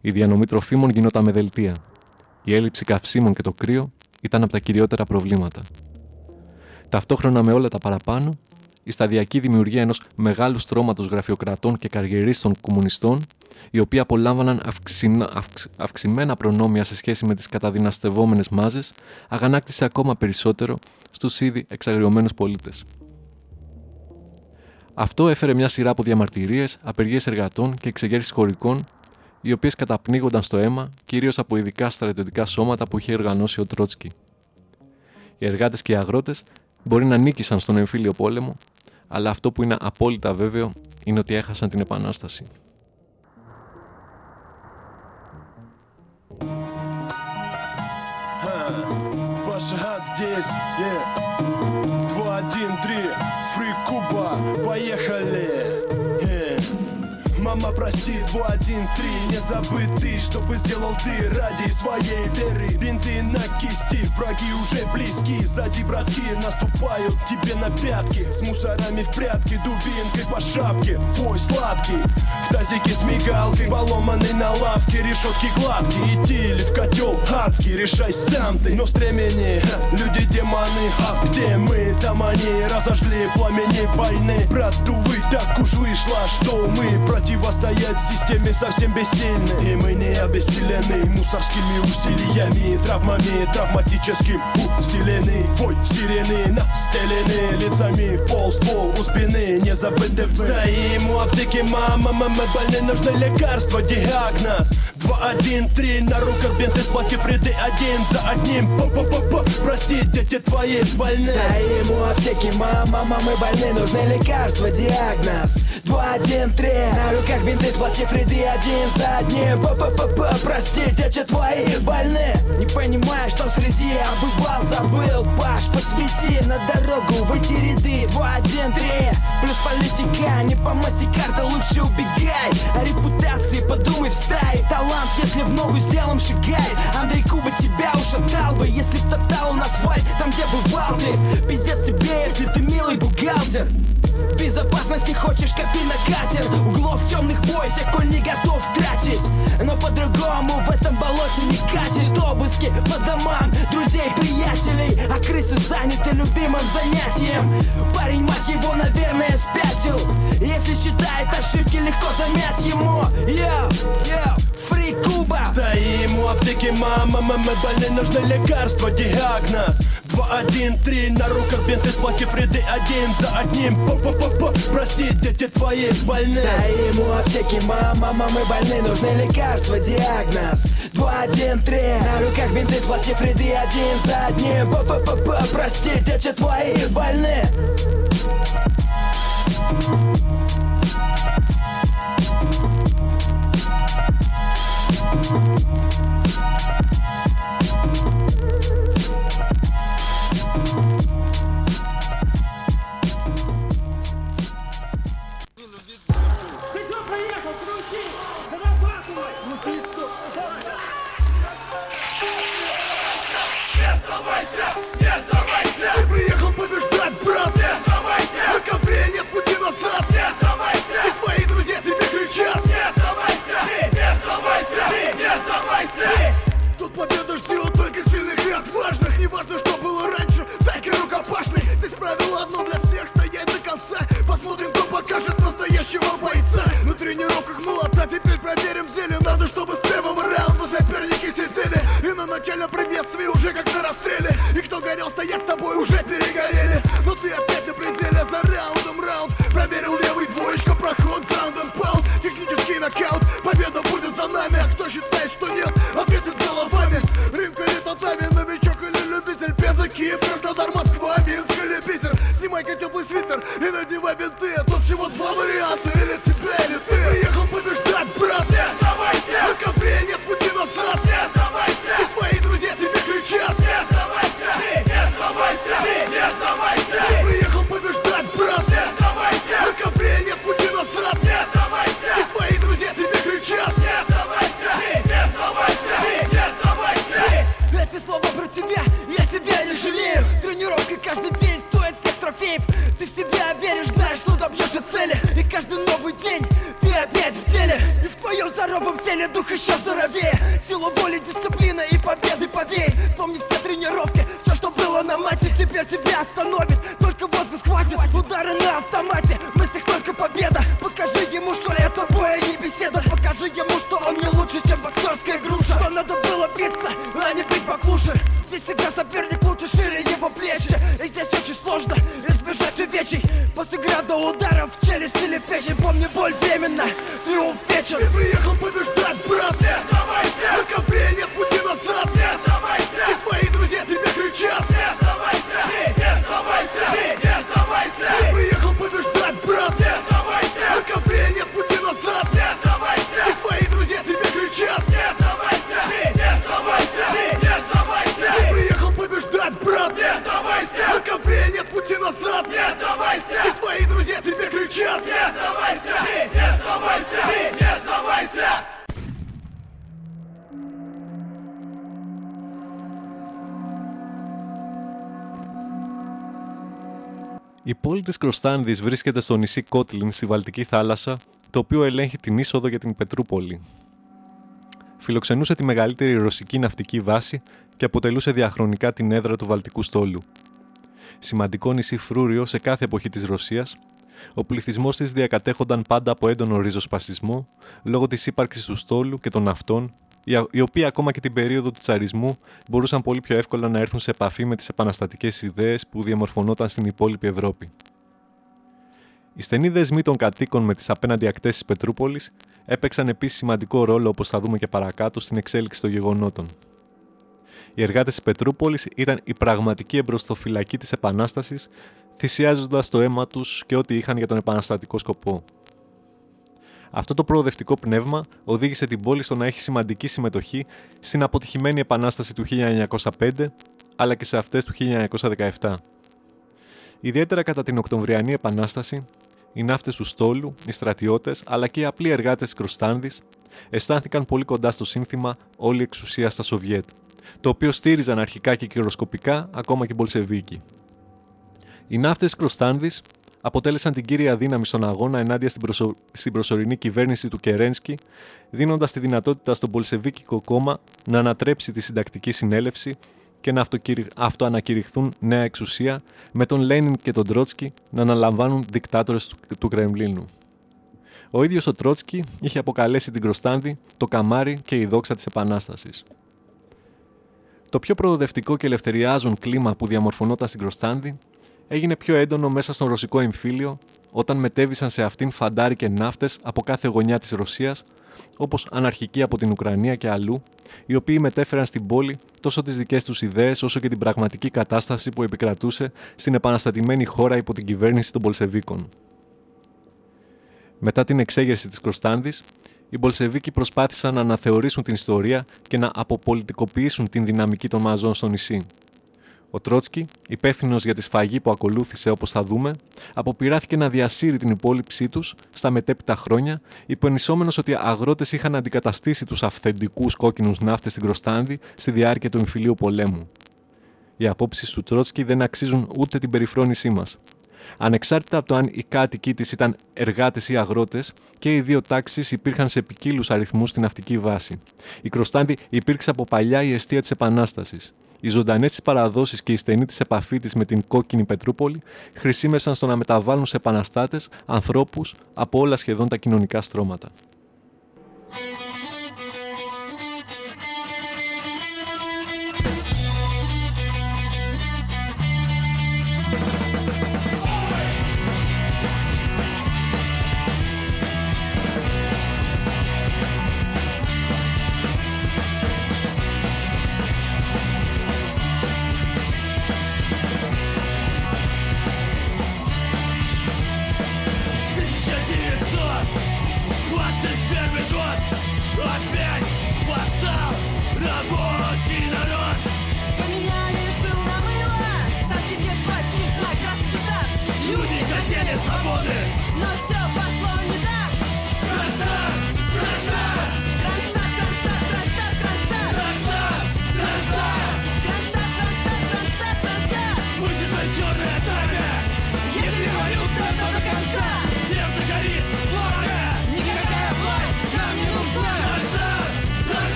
Η διανομή τροφίμων γινόταν με δελτία. Η έλλειψη καυσίμων και το κρύο ήταν από τα κυριότερα προβλήματα. Ταυτόχρονα με όλα τα παραπάνω, η σταδιακή δημιουργία ενός μεγάλου στρώματος γραφειοκρατών και καριερίστων κομμουνιστών, οι οποίοι απολάμβαναν αυξημένα προνόμια σε σχέση με τις καταδυναστευόμενες μάζες, αγανάκτησε ακόμα περισσότερο στους ήδη εξαγριωμένους πολίτες. Αυτό έφερε μια σειρά από διαμαρτυρίες, απεργίες εργατών και εξεγέρσεις χωρικών οι οποίε καταπνίγονταν στο αίμα κυρίω από ειδικά στρατιωτικά σώματα που είχε οργανώσει ο Τρότσκι. Οι εργάτε και οι αγρότε μπορεί να νίκησαν στον εμφύλιο πόλεμο, αλλά αυτό που είναι απόλυτα βέβαιο είναι ότι έχασαν την επανάσταση. Мама, прости, два, один, три Не забыть ты, чтобы сделал ты ради своей веры. Бинты на кисти, враги уже близки. Сзади братки наступают тебе на пятки. С мусорами в прятки, дубинкой по шапке. Твой сладкий, в тазике с мигалкой Поломанный на лавке, решетки гладкие Идти или в котел адский, решай сам ты. Но стремени, люди демоны. А где мы, там они. Разожгли пламени войны. Брат, увы, так уж вышло, что мы Противостоять системе совсем бессильны. И мы не обессилены мусорскими усилиями Травмами травматическим усилены. Вой сирены настелены лицами в пол, у спины Не забыты. Стоим у аптеки, мама, мама, больны нужны лекарства. Диагноз 2, 1, 3 На руках бинты, сплотив ряды один за одним. П -п -п -п Прости, дети твои больны. Стоим у аптеки, мама, мамы больны Нужны лекарства, диагноз 2, 1, 3 На руках бинты, сплотив ряды один за одним. П -п -п -п Прости, дети твои больны. Не понимаю, что среди обывал, забыл. Баш, посвети на дорогу в эти ряды 2, 1, 3 Плюс политика, не по масти карта, лучше убегай. О репутации подумай в стае Талант, если в ногу сделаем, шагай. Андрей Куба тебя ушатал бы Если б топтал на асфальт, там где бывал ты. Пиздец тебе, если ты милый бухгалтер Безопасности хочешь копи на катер. Углов темных бойся, коль не готов тратить. Но по-другому в этом болоте не катит. Обыски по домам, друзей, приятелей. А крысы заняты любимым занятием. Парень, мать его, наверное, спятил. Если считает ошибки, легко замять ему. Йоу, йоу, фри Куба. Стоим у аптеки, мама, мама, больны нужны лекарства, диагноз 2, 1, 3 На руках бинты, сплотив ряды один за одним. П -п -п -п Прости, дети твои больны. Стоим у аптеки, мама, мамы больны. Нужны лекарства, диагноз. 2, 1, 3 На руках бинты, сплотив ряды один за одним. Прости, дети твои больны πόλη της Κροστάνδης βρίσκεται στο νησί Κότλιν στη Βαλτική θάλασσα, το οποίο ελέγχει την είσοδο για την Πετρούπολη. Φιλοξενούσε τη μεγαλύτερη ρωσική ναυτική βάση και αποτελούσε διαχρονικά την έδρα του Βαλτικού στόλου. Σημαντικό νησί φρούριο σε κάθε εποχή της Ρωσίας, ο πληθυσμός της διακατέχονταν πάντα από έντονο ριζοσπαστισμό λόγω της ύπαρξης του στόλου και των ναυτών οι οποίοι ακόμα και την περίοδο του τσαρισμού μπορούσαν πολύ πιο εύκολα να έρθουν σε επαφή με τις επαναστατικές ιδέες που διαμορφωνόταν στην υπόλοιπη Ευρώπη. Οι στενοί δεσμοί των κατοίκων με τις απέναντι ακτές της Πετρούπολης έπαιξαν επίσης σημαντικό ρόλο όπως θα δούμε και παρακάτω στην εξέλιξη των γεγονότων. Οι εργάτες της Πετρούπολης ήταν η πραγματική εμπροστοφυλακή της Επανάστασης, θυσιάζοντας το αίμα τους και ό,τι είχαν για τον επαναστατικό σκοπό. Αυτό το προοδευτικό πνεύμα οδήγησε την πόλη στο να έχει σημαντική συμμετοχή στην αποτυχημένη επανάσταση του 1905 αλλά και σε αυτές του 1917. Ιδιαίτερα κατά την Οκτωβριανή Επανάσταση, οι ναύτες του στόλου, οι στρατιώτες αλλά και οι απλοί εργάτες της Κροστάνδης αισθάνθηκαν πολύ κοντά στο σύνθημα «Όλη εξουσία στα Σοβιέτ», το οποίο στήριζαν αρχικά και κυροσκοπικά ακόμα και Μπολσεβίκοι. Οι ναύτες Κροστάνδης αποτέλεσαν την κύρια δύναμη στον αγώνα ενάντια στην, προσω... στην προσωρινή κυβέρνηση του Κερένσκι, δίνοντας τη δυνατότητα στον Πολσεβίκικο κόμμα να ανατρέψει τη συντακτική συνέλευση και να αυτοανακηρυχθούν νέα εξουσία, με τον Λένιν και τον Τρότσκι να αναλαμβάνουν δικτάτορες του, του Κρεμλίνου. Ο ίδιος ο Τρότσκι είχε αποκαλέσει την Κροστάνδη το καμάρι και η δόξα της Επανάστασης. Το πιο προοδευτικό και ελευθεριάζον κλίμα που διαμορφωνόταν στην Κροστάνδη έγινε πιο έντονο μέσα στον ρωσικό εμφύλιο όταν μετέβησαν σε αυτήν φαντάρι και ναύτες από κάθε γωνιά της Ρωσίας, όπως αναρχικοί από την Ουκρανία και αλλού, οι οποίοι μετέφεραν στην πόλη τόσο τις δικές τους ιδέες όσο και την πραγματική κατάσταση που επικρατούσε στην επαναστατημένη χώρα υπό την κυβέρνηση των Πολσεβίκων. Μετά την εξέγερση της Κροστάνδη, οι Μπολσεβίκοι προσπάθησαν να αναθεωρήσουν την ιστορία και να αποπολιτικοποιήσουν την δυναμική των μαζών στο νησί. Ο Τρότσκι, υπεύθυνος για τη σφαγή που ακολούθησε όπως θα δούμε, αποπειράθηκε να διασύρει την υπόλοιψή τους στα μετέπειτα χρόνια, υπενισόμενο ότι οι αγρότες είχαν αντικαταστήσει τους αυθεντικούς κόκκινους ναύτες στην Κροστάνδη στη διάρκεια του εμφυλίου πολέμου. Οι απόψεις του Τρότσκι δεν αξίζουν ούτε την περιφρόνησή μας. Ανεξάρτητα από το αν οι κάτοικοι της ήταν εργάτες ή αγρότες, και οι δύο τάξεις υπήρχαν σε ποικίλους αριθμούς στην ναυτική βάση. Η Κροστάνδη υπήρξε από παλιά η αιστεία της Επανάστασης. Οι ζωντανές της παραδόσεις και η στενή της επαφή της με την κόκκινη Πετρούπολη χρησιμεύσαν στο να μεταβάλουν σε επαναστάτες ανθρώπους από όλα σχεδόν τα κοινωνικά στρώματα.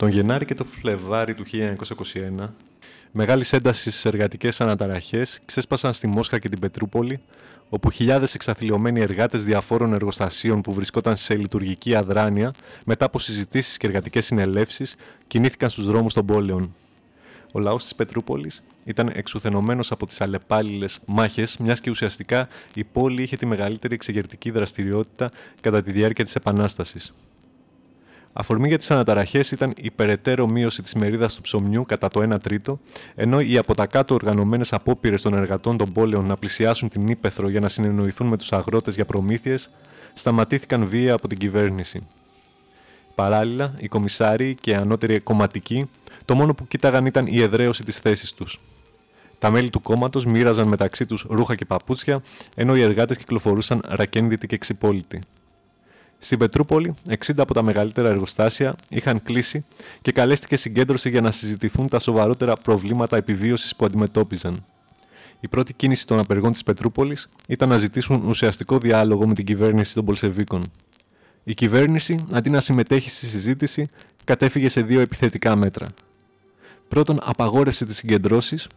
Τον Γενάρη και τον Φλεβάρι του 1921, μεγάλης έντασης στις εργατικές αναταραχές ξέσπασαν στη Μόσχα και την Πετρούπολη, όπου χιλιάδες εξαθλειωμένοι εργάτες διαφόρων εργοστασίων που βρισκόταν σε λειτουργική αδράνεια μετά από συζητήσεις και εργατικές συνελεύσεις κινήθηκαν στους δρόμους των πόλεων. Ο λαός της Πετρούπολης ήταν εξουθενωμένος από τις αλλεπάλληλες μάχες, μιας και ουσιαστικά η πόλη είχε τη μεγαλύτερη εξεγερτική δραστηριότητα κατά τη διάρκεια της Επανάστασης. Αφορμή για τις αναταραχές ήταν η περαιτέρω μείωση της μερίδας του ψωμιού κατά το 1 τρίτο, ενώ οι από τα κάτω οργανωμένες απόπειρες των εργατών των πόλεων να πλησιάσουν την ύπεθρο για να συνεννοηθούν με τους αγρότες για προμήθειες, σταματήθηκαν βία από την κυβέρνηση. Παράλληλα, οι κομισάριοι και οι ανώτεροι κομματικοί το μόνο που κοίταγαν ήταν η εδραίωση της θέσης τους. Τα μέλη του κόμματος μοίραζαν μεταξύ τους ρούχα και παπούτσια, ενώ οι εργάτες κυκλοφορούσαν ρακένδυτοι και ξυπόλυτοι. Στην Πετρούπολη, 60 από τα μεγαλύτερα εργοστάσια είχαν κλείσει και καλέστηκε συγκέντρωση για να συζητηθούν τα σοβαρότερα προβλήματα επιβίωσης που αντιμετώπιζαν. Η πρώτη κίνηση των απεργών της Πετρούπολης ήταν να ζητήσουν ουσιαστικό διάλογο με την κυβέρνηση των Πολσεβίκων. Η κυβέρνηση, αντί να συμμετέχει στη συζήτηση, κατέφυγε σε δύο επιθετικά μέτρα. Πρώτον, απαγόρευσε τις συγκεντρώσεις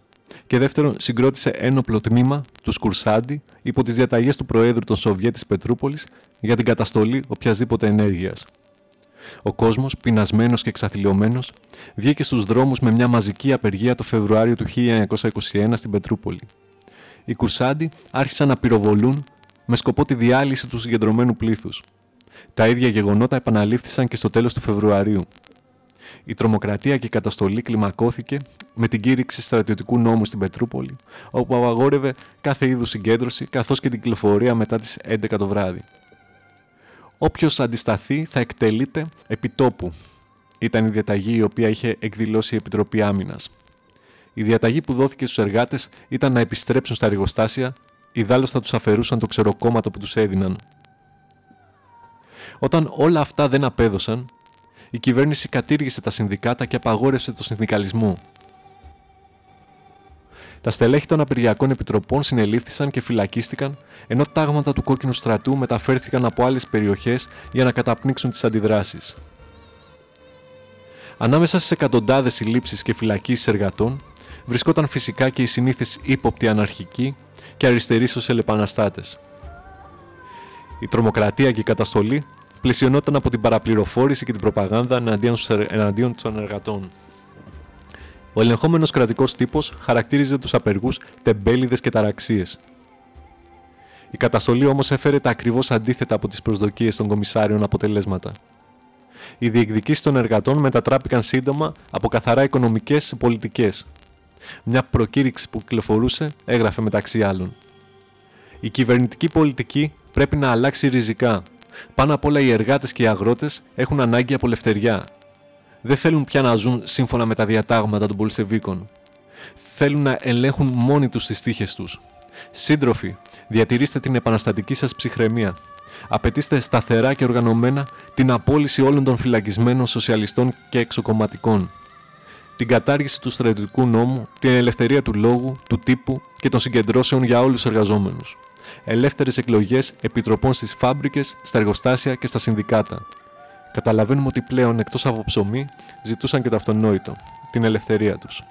και δεύτερον, συγκρότησε ένοπλο τμήμα του Σκουρσάντι υπό τις διαταγές του Προέδρου των Σοβιέτ τη Πετρούπολης για την καταστολή οποιασδήποτε ενέργειας. Ο κόσμος, πεινασμένος και εξαθλειωμένος, βγήκε στους δρόμους με μια μαζική απεργία το Φεβρουάριο του 1921 στην Πετρούπολη. Οι Κουρσάντι άρχισαν να πυροβολούν με σκοπό τη διάλυση τους συγκεντρωμένου πλήθους. Τα ίδια γεγονότα επαναλήφθησαν και στο τέλος του Φεβρουαρίου. Η τρομοκρατία και η καταστολή κλιμακώθηκε με την κήρυξη στρατιωτικού νόμου στην Πετρούπολη, όπου απαγόρευε κάθε είδους συγκέντρωση καθώς και την κυκλοφορία μετά τις 11 το βράδυ. Όποιος αντισταθεί θα εκτελείται επιτόπου. Ήταν η διαταγή η οποία είχε εκδηλώσει η Επιτροπή Άμυνας. Η διαταγή που δόθηκε στους εργάτες ήταν να επιστρέψουν στα εργοστάσια, ιδάλω θα τους αφαιρούσαν το ξεροκόμματο που τους έδιναν. Όταν όλα αυτά δεν απέδωσαν, η κυβέρνηση κατήργησε τα συνδικάτα και απαγόρευσε το συνδικαλισμό. Τα στελέχη των απεργιακών επιτροπών συνελήφθησαν και φυλακίστηκαν, ενώ τάγματα του κόκκινου στρατού μεταφέρθηκαν από άλλες περιοχές για να καταπνίξουν τις αντιδράσεις. Ανάμεσα στις εκατοντάδες συλλήψεις και φυλακίσεις εργατών, βρισκόταν φυσικά και οι συνήθε ύποπτοι αναρχικοί και αριστεροί σοσιαλεπαναστάτες. Η τρομοκρατία και η καταστολή πλαισιωνόταν από την παραπληροφόρηση και την προπαγάνδα εναντίον των εργατών. Ο ελεγχόμενος κρατικός τύπος χαρακτήριζε τους απεργούς τεμπέληδες και ταραξίες. Η καταστολή όμως έφερε τα ακριβώς αντίθετα από τις προσδοκίες των κομισάριων αποτελέσματα. Οι διεκδικήσεις των εργατών μετατράπηκαν σύντομα από καθαρά οικονομικές σε πολιτικές. Μια προκήρυξη που κυκλοφορούσε έγραφε μεταξύ άλλων. Η κυβερνητική πολιτική πρέπει να αλλάξει ριζικά. Πάνω απ' όλα οι εργάτες και οι αγρότες έχουν ανάγκη από ελευθεριά, δεν θέλουν πια να ζουν σύμφωνα με τα διατάγματα των Πολσεβίκων. Θέλουν να ελέγχουν μόνοι τους τις τύχες τους. Σύντροφοι, διατηρήστε την επαναστατική σας ψυχραιμία. Απαιτήστε σταθερά και οργανωμένα την απόλυση όλων των φυλακισμένων σοσιαλιστών και εξοκομματικών. Την κατάργηση του στρατιωτικού νόμου, την ελευθερία του λόγου, του τύπου και των συγκεντρώσεων για όλους τους εργαζόμενους. Ελεύθερες εκλογές επιτροπών στις φάμπρικες, στα εργοστάσια και στα συνδικάτα καταλαβαίνουμε ότι πλέον εκτός από ψωμί ζητούσαν και το αυτονόητο, την ελευθερία τους.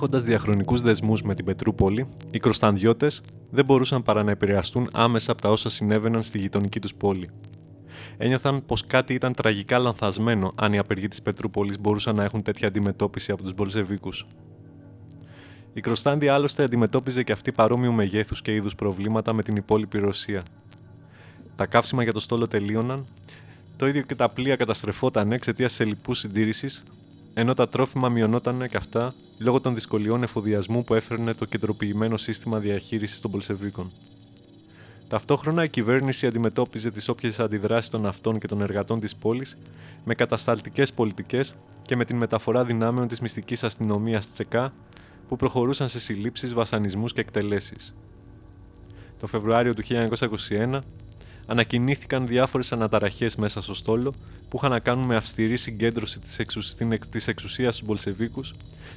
Έχοντας διαχρονικούς δεσμούς με την Πετρούπολη, οι Κροστανδιώτες δεν μπορούσαν παρά να επηρεαστούν άμεσα από τα όσα συνέβαιναν στη γειτονική τους πόλη. Ένιωθαν πως κάτι ήταν τραγικά λανθασμένο αν οι απεργοί της Πετρούπολης μπορούσαν να έχουν τέτοια αντιμετώπιση από τους Μπολσεβίκους. Η Κροστάνδη άλλωστε αντιμετώπιζε και αυτή παρόμοιου μεγέθους και είδους προβλήματα με την υπόλοιπη Ρωσία. Τα καύσιμα για το στόλο τελείωναν, το ίδιο και τα πλοία καταστρεφόταν εξαιτίας ελληπού συντήρησης, ενώ τα τρόφιμα μειωνόταν και αυτά λόγω των δυσκολιών εφοδιασμού που έφερνε το κεντροποιημένο σύστημα διαχείρισης των Πολσεβίκων. Ταυτόχρονα η κυβέρνηση αντιμετώπιζε τις όποιες αντιδράσεις των αυτών και των εργατών της πόλης με κατασταλτικές πολιτικές και με την μεταφορά δυνάμεων της μυστικής αστυνομίας Τσεκά που προχωρούσαν σε συλλήψεις, βασανισμούς και εκτελέσεις. Το Φεβρουάριο του 1921 ανακοινήθηκαν διάφορες αναταραχές μέσα στο στόλο που είχαν να κάνουν με αυστηρή συγκέντρωση της, εξουσ... της εξουσίας στους Μπολσεβίκους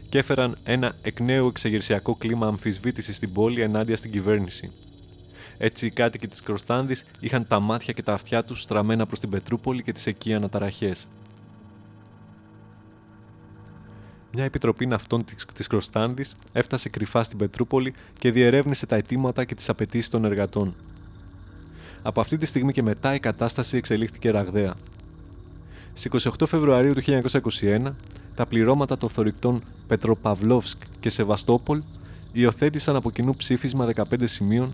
και έφεραν ένα εκ νέου εξεγερσιακό κλίμα αμφισβήτησης στην πόλη ενάντια στην κυβέρνηση. Έτσι οι κάτοικοι της Κροστάνδης είχαν τα μάτια και τα αυτιά τους στραμμένα προς την Πετρούπολη και τις εκεί αναταραχές. μια επιτροπή ναυτών της Κροστάνδης έφτασε κρυφά στην Πετρούπολη και διερεύνησε τα αιτήματα και τις απαιτήσεις των εργατών. Από αυτή τη στιγμή και μετά η κατάσταση εξελίχθηκε ραγδαία. Στις 28 Φεβρουαρίου του 1921, τα πληρώματα των θορυκτών Πετροπαυλόφσκ και Σεβαστόπολ υιοθέτησαν από κοινού ψήφισμα 15 σημείων,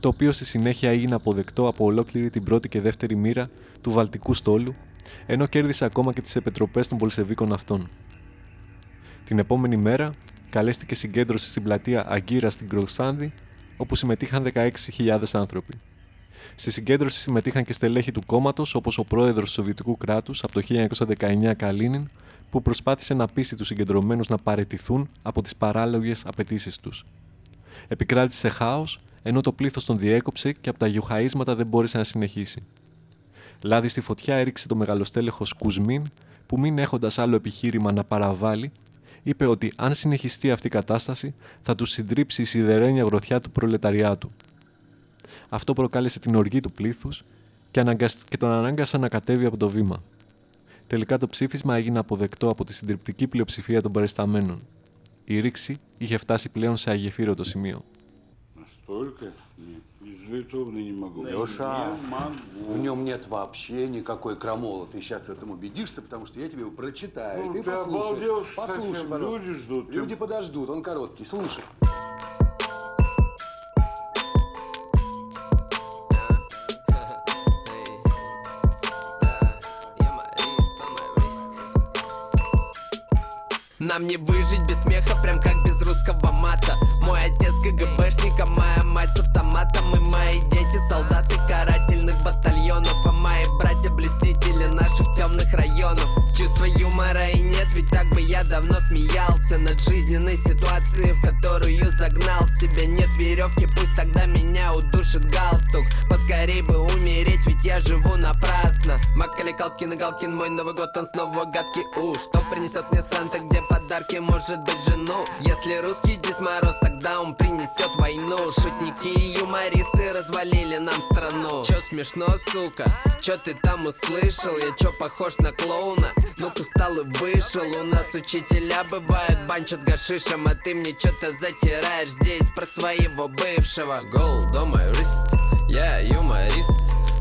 το οποίο στη συνέχεια έγινε αποδεκτό από ολόκληρη την πρώτη και δεύτερη μοίρα του Βαλτικού στόλου, ενώ κέρδισε ακόμα και τις επιτροπές των Πολσεβίκων αυτών. Την επόμενη μέρα καλέστηκε συγκέντρωση στην πλατεία Αγκύρα στην Κροσάνδη, όπου συμμετείχαν 16.000 άνθρωποι. Στη συγκέντρωση συμμετείχαν και στελέχοι του κόμματος, όπως ο πρόεδρος του Σοβιετικού κράτους από το 1919 Καλίνιν, που προσπάθησε να πείσει τους συγκεντρωμένους να παρετηθούν από τις παράλογες απαιτήσεις τους. Επικράτησε χάος, ενώ το πλήθος τον διέκοψε και από τα γιουχαίσματα δεν μπόρεσε να συνεχίσει. Λάδι στη φωτιά έριξε το μεγαλοστέλεχος Κουσμίν, που μην έχοντας άλλο επιχείρημα να παραβάλει, είπε ότι αν συνεχιστεί αυτή η κατάσταση θα τους συντρίψει η σιδερένια γροθιά του προλεταριάτου. Αυτό προκάλεσε την οργή του πλήθου και, και τον ανάγκασε να κατέβει από το βήμα. Τελικά το ψήφισμα έγινε αποδεκτό από τη συντριπτική πλειοψηφία των παρισταμένων. Η ρήξη είχε φτάσει πλέον σε αγεφύρωτο σημείο. безусловно не могу. Леша, Не могу. в нем нет вообще никакой крамола. Ты сейчас в этом убедишься, потому что я тебе его прочитаю. Ну, ты, ты послушай. обалдел, что послушай, совсем? пожалуйста. Люди ждут. Ты- Люди подождут, он короткий. Слушай. Нам не выжить без смеха, прям как без русского мата. Мой отец КГБшник, а моя мать с автоматом. И мои дети солдаты карательных батальонов. А мои братья блестители наших темных районов. Чувства юмора и ведь так бы я давно смеялся Над жизненной ситуацией, в которую загнал себя. Нет веревки, пусть тогда меня удушит галстук. Поскорей бы умереть, ведь я живу напрасно. Макали Калкин и Галкин, мой Новый год, он снова гадкий. У, Что принесет мне Санта, где подарки, может быть жену? Если русский Дед Мороз, тогда он принесет войну. Шутники и юмористы развалили нам страну. Чё смешно, сука? Чё ты там услышал? Я чё похож на клоуна? Ну-ка встал и вышел У нас учителя бывают, банчат гашишем А ты мне чё-то затираешь. Здесь про своего бывшего. Гол, дома, рыст, я юморист.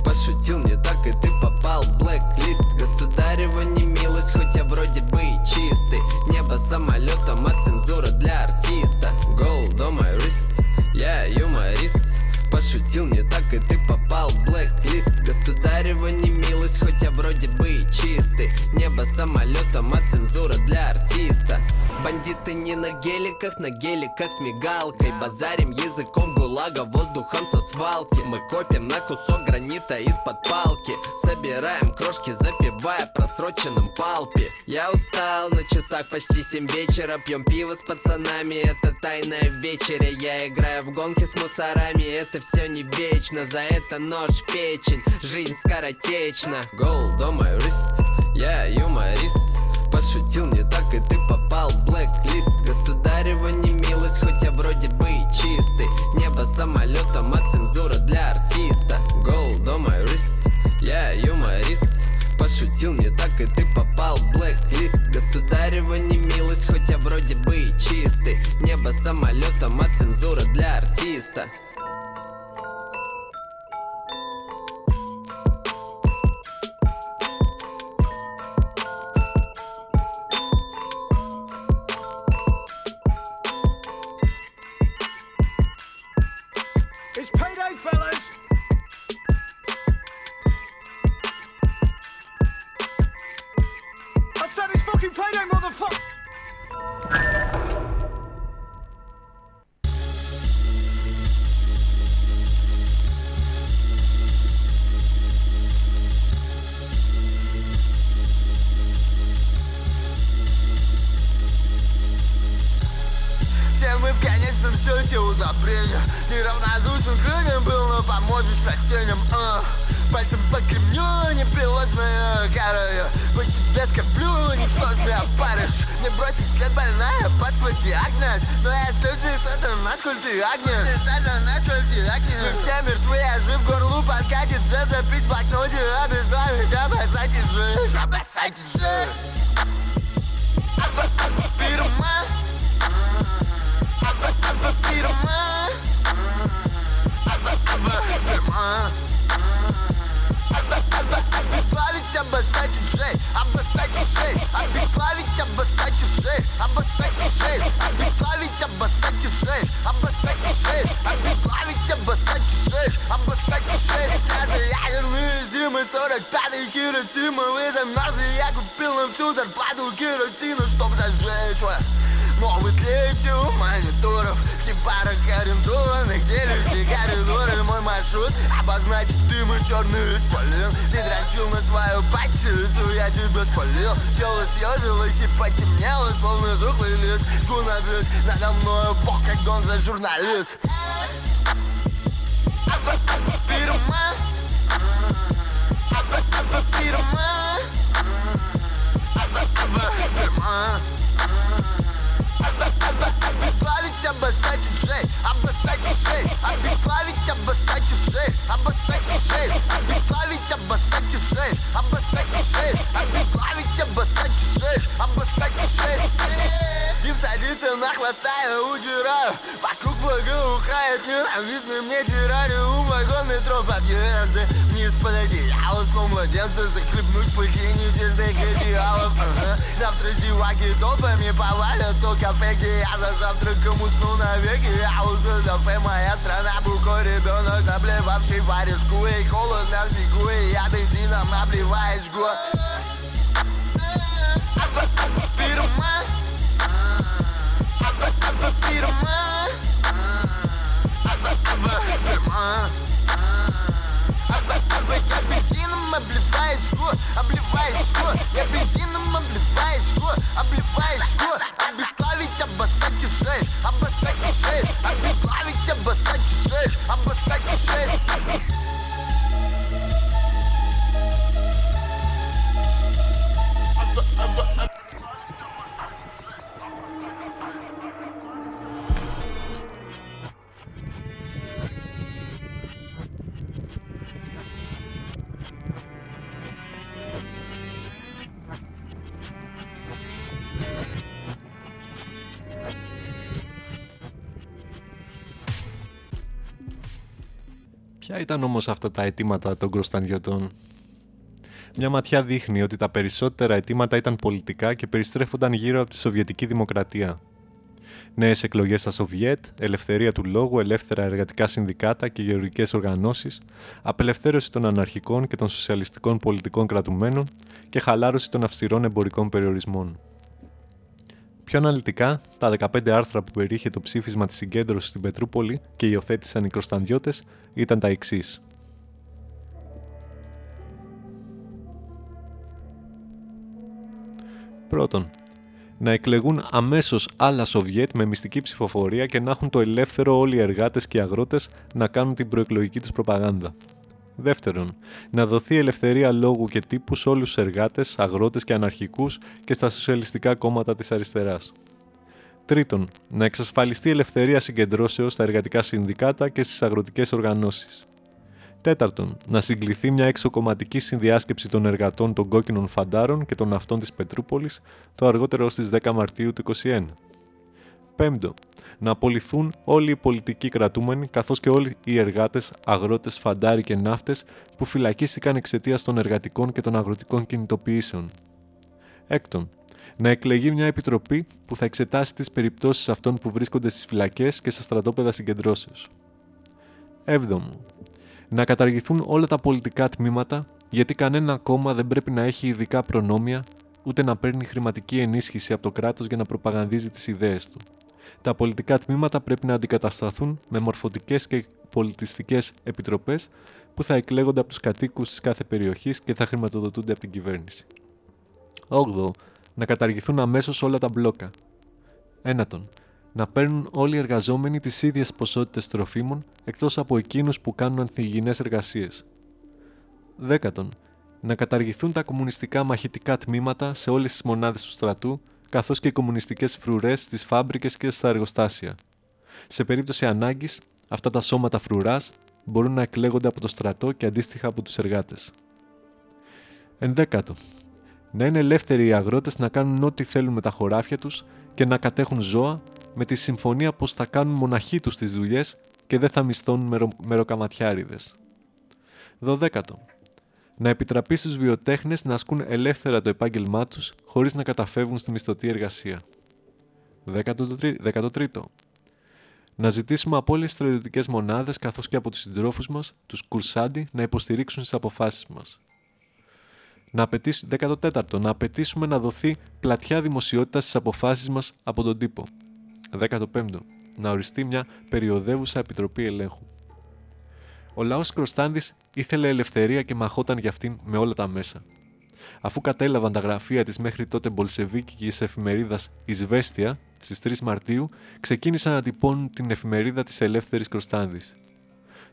Пошутил не так и ты попал в блэк-лист. Государева не милость, хоть я вроде бы и чистый. Небо самолетом, а цензура для артиста. Гол, дома, рыст, я юморист. Пошутил не так и ты попал в блэк-лист. Государева не милость, хоть я вроде бы и чистый Небо самолетом, а цензура для артиста. Бандиты не на геликах, на геликах с мигалкой. Базарим языком гулага, воздухом со свалки. Мы копим на кусок гранита из-под палки. Собираем крошки, запивая просроченным палпи Я устал, на часах почти 7 вечера. Пьем пиво с пацанами, это тайная вечеря. Я играю в гонки с мусорами, это все не вечно. За это нож в печень, жизнь скоротечна. Гол, дома, рыст, я юморист. Пошутил не так и ты попал в блэк-лист. Государева не милость, хоть я вроде бы и чистый. Небо самолетом, а цензура для артиста. Гол, дома, рыст, я юморист. Пошутил не так и ты попал в блэк-лист. Государева не милость, хоть я вроде бы и чистый. Самолетом, а цензура для артиста Э, черную горою э, Быть в бескоплю, ничтожный опарыш Не бросить след больная, послать диагноз. Но я стучу с этого, насколько ты агнес? Мы все мертвы, я жив, горлу подкатит Жив, запись в блокноте, обезглавить Обоссайтесь же, обоссайтесь же Пирма Пирма Пирма абба, обезглавить, обоссать и сжечь Обоссать и сжечь Обезглавить, обоссать и сжечь Обоссать и сжечь Обезглавить, обоссать зимы 45-й Хиросима Вы замерзли, я купил на всю зарплату керосина Чтоб зажечь вас Новый третью мониторов Хипарок арендованных Делите коридоры Мой маршрут обозначит дым и черный исполин Ты дрочил на свою патицу Я тебя спалил Тело съежилось и потемнело Словно жухлый лист Жгу навес надо мною Бог как дон за журналист обоссать и сжечь Обоссать и сжечь Обезглавить, обоссать и сжечь Обоссать Обезглавить, обоссать сжечь Дим садится на хвоста, я удираю Вокруг благоухает ненавистный мне террариум Вагон метро. Подъезды Вниз под одеяло Снова младенца захлебнуть пыли тесных идеалов ага. Завтра зеваки толпами повалят То кафе, где я за завтраком усну навеки. А вот это кафе моя страна Букой ребенок, наблевавший варежку И холодно в снегу, и я бензином обливаю жгу обоссать и сжечь Обоссать и сжечь Ποια ήταν όμως αυτά τα αιτήματα των Κωνσταντιωτών; Μια ματιά δείχνει ότι τα περισσότερα αιτήματα ήταν πολιτικά και περιστρέφονταν γύρω από τη Σοβιετική Δημοκρατία. Νέες εκλογές στα Σοβιέτ, ελευθερία του λόγου, ελεύθερα εργατικά συνδικάτα και γεωργικές οργανώσεις, απελευθέρωση των αναρχικών και των σοσιαλιστικών πολιτικών κρατουμένων και χαλάρωση των αυστηρών εμπορικών περιορισμών. Πιο αναλυτικά, τα 15 άρθρα που περιείχε το ψήφισμα της συγκέντρωσης στην Πετρούπολη και υιοθέτησαν οι Κωνσταντιώτες ήταν τα εξής. Πρώτον, να εκλεγούν αμέσως άλλα Σοβιέτ με μυστική ψηφοφορία και να έχουν το ελεύθερο όλοι οι εργάτες και οι αγρότες να κάνουν την προεκλογική τους προπαγάνδα. Δεύτερον, να δοθεί ελευθερία λόγου και τύπου σε όλους τους εργάτες, αγρότες και αναρχικούς και στα σοσιαλιστικά κόμματα της αριστεράς. Τρίτον, να εξασφαλιστεί ελευθερία συγκεντρώσεως στα εργατικά συνδικάτα και στις αγροτικές οργανώσεις. Τέταρτον, να συγκληθεί μια εξοκομματική συνδιάσκεψη των εργατών των κόκκινων φαντάρων και των αυτών της Πετρούπολης το αργότερο στις 10 Μαρτίου του 2021. Πέμπτο, να απολυθούν όλοι οι πολιτικοί κρατούμενοι καθώς και όλοι οι εργάτες, αγρότες, φαντάροι και ναύτες που φυλακίστηκαν εξαιτίας των εργατικών και των αγροτικών κινητοποιήσεων. Έκτον, να εκλεγεί μια επιτροπή που θα εξετάσει τις περιπτώσεις αυτών που βρίσκονται στις φυλακές και στα στρατόπεδα συγκεντρώσεως. Έβδομο, να καταργηθούν όλα τα πολιτικά τμήματα γιατί κανένα κόμμα δεν πρέπει να έχει ειδικά προνόμια ούτε να παίρνει χρηματική ενίσχυση από το κράτος για να προπαγανδίζει τις ιδέες του. Τα πολιτικά τμήματα πρέπει να αντικατασταθούν με μορφωτικές και πολιτιστικές επιτροπές που θα εκλέγονται από τους κατοίκους της κάθε περιοχής και θα χρηματοδοτούνται από την κυβέρνηση. 8. Να καταργηθούν αμέσως όλα τα μπλόκα. 1. Να παίρνουν όλοι οι εργαζόμενοι τις ίδιες ποσότητες τροφίμων εκτός από εκείνους που κάνουν ανθυγιεινές εργασίες. 10. Να καταργηθούν τα κομμουνιστικά μαχητικά τμήματα σε όλες τις μονάδες του στρατού καθώς και οι κομμουνιστικές φρουρές στις φάμπρικες και στα εργοστάσια. Σε περίπτωση ανάγκης, αυτά τα σώματα φρουράς μπορούν να εκλέγονται από το στρατό και αντίστοιχα από τους εργάτες. Ενδέκατο. Να είναι ελεύθεροι οι αγρότες να κάνουν ό,τι θέλουν με τα χωράφια τους και να κατέχουν ζώα με τη συμφωνία πως θα κάνουν μοναχοί τους τις δουλειές και δεν θα μισθώνουν μερο... μεροκαματιάριδες. Δωδέκατο να επιτραπεί στους βιοτέχνες να ασκούν ελεύθερα το επάγγελμά τους χωρίς να καταφεύγουν στη μισθωτή εργασία. 13. Να ζητήσουμε από όλες τις στρατιωτικές μονάδες καθώς και από τους συντρόφους μας, τους κουρσάντι, να υποστηρίξουν τις αποφάσεις μας. Να απαιτήσουμε, 14. Να απαιτήσουμε να δοθεί πλατιά δημοσιότητας στις αποφάσεις μας από τον τύπο. 15. Να οριστεί μια περιοδεύουσα επιτροπή ελέγχου. Ο λαός Κροστάνδης ήθελε ελευθερία και μαχόταν για αυτήν με όλα τα μέσα. Αφού κατέλαβαν τα γραφεία της μέχρι τότε μπολσεβίκικης εφημερίδας Ισβέστια στις 3 Μαρτίου, ξεκίνησαν να τυπώνουν την εφημερίδα της Ελεύθερης Κροστάνδης.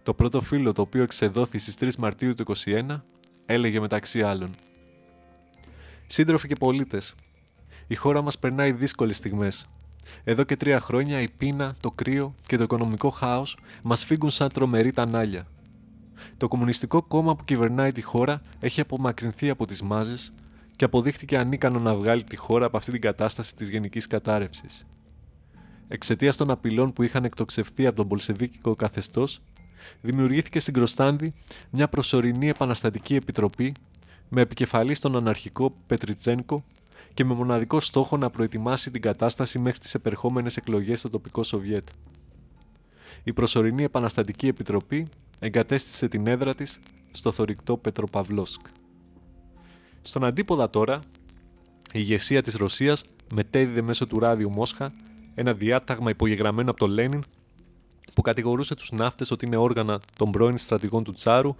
Το πρώτο φύλλο το οποίο εξεδόθη στις 3 Μαρτίου του 1921 έλεγε μεταξύ άλλων Σύντροφοι και πολίτες, η χώρα μας περνάει δύσκολες στιγμές. Εδώ και τρία χρόνια η πείνα, το κρύο και το οικονομικό χάος μας φύγουν σαν τρομερή τανάλια. Το Κομμουνιστικό Κόμμα που κυβερνάει τη χώρα έχει απομακρυνθεί από τις μάζες και αποδείχτηκε ανίκανο να βγάλει τη χώρα από αυτή την κατάσταση της γενικής κατάρρευσης. Εξαιτίας των απειλών που είχαν εκτοξευθεί από τον Πολσεβίκικο καθεστώς, δημιουργήθηκε στην Κροστάνδη μια προσωρινή επαναστατική επιτροπή με επικεφαλής τον αναρχικό Πετριτσένκο και με μοναδικό στόχο να προετοιμάσει την κατάσταση μέχρι τις επερχόμενες εκλογές στο τοπικό Σοβιέτ. Η προσωρινή επαναστατική επιτροπή εγκατέστησε την έδρα της στο θορυκτό Πετροπαυλόσκ. Στον αντίποδα τώρα, η ηγεσία της Ρωσίας μετέδιδε μέσω του ράδιου Μόσχα ένα διάταγμα υπογεγραμμένο από τον Λένιν που κατηγορούσε τους ναύτες ότι είναι όργανα των πρώην στρατηγών του Τσάρου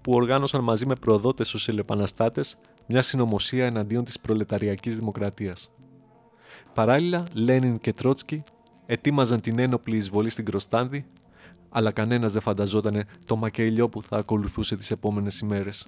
που οργάνωσαν μαζί με προδότες σοσιαλεπαναστάτες μια συνωμοσία εναντίον της προλεταριακής δημοκρατίας. Παράλληλα, Λένιν και Τρότσκι ετοίμαζαν την ένοπλη εισβολή στην Κροστάνδη, αλλά κανένας δεν φανταζόταν το μακελιό που θα ακολουθούσε τις επόμενες ημέρες.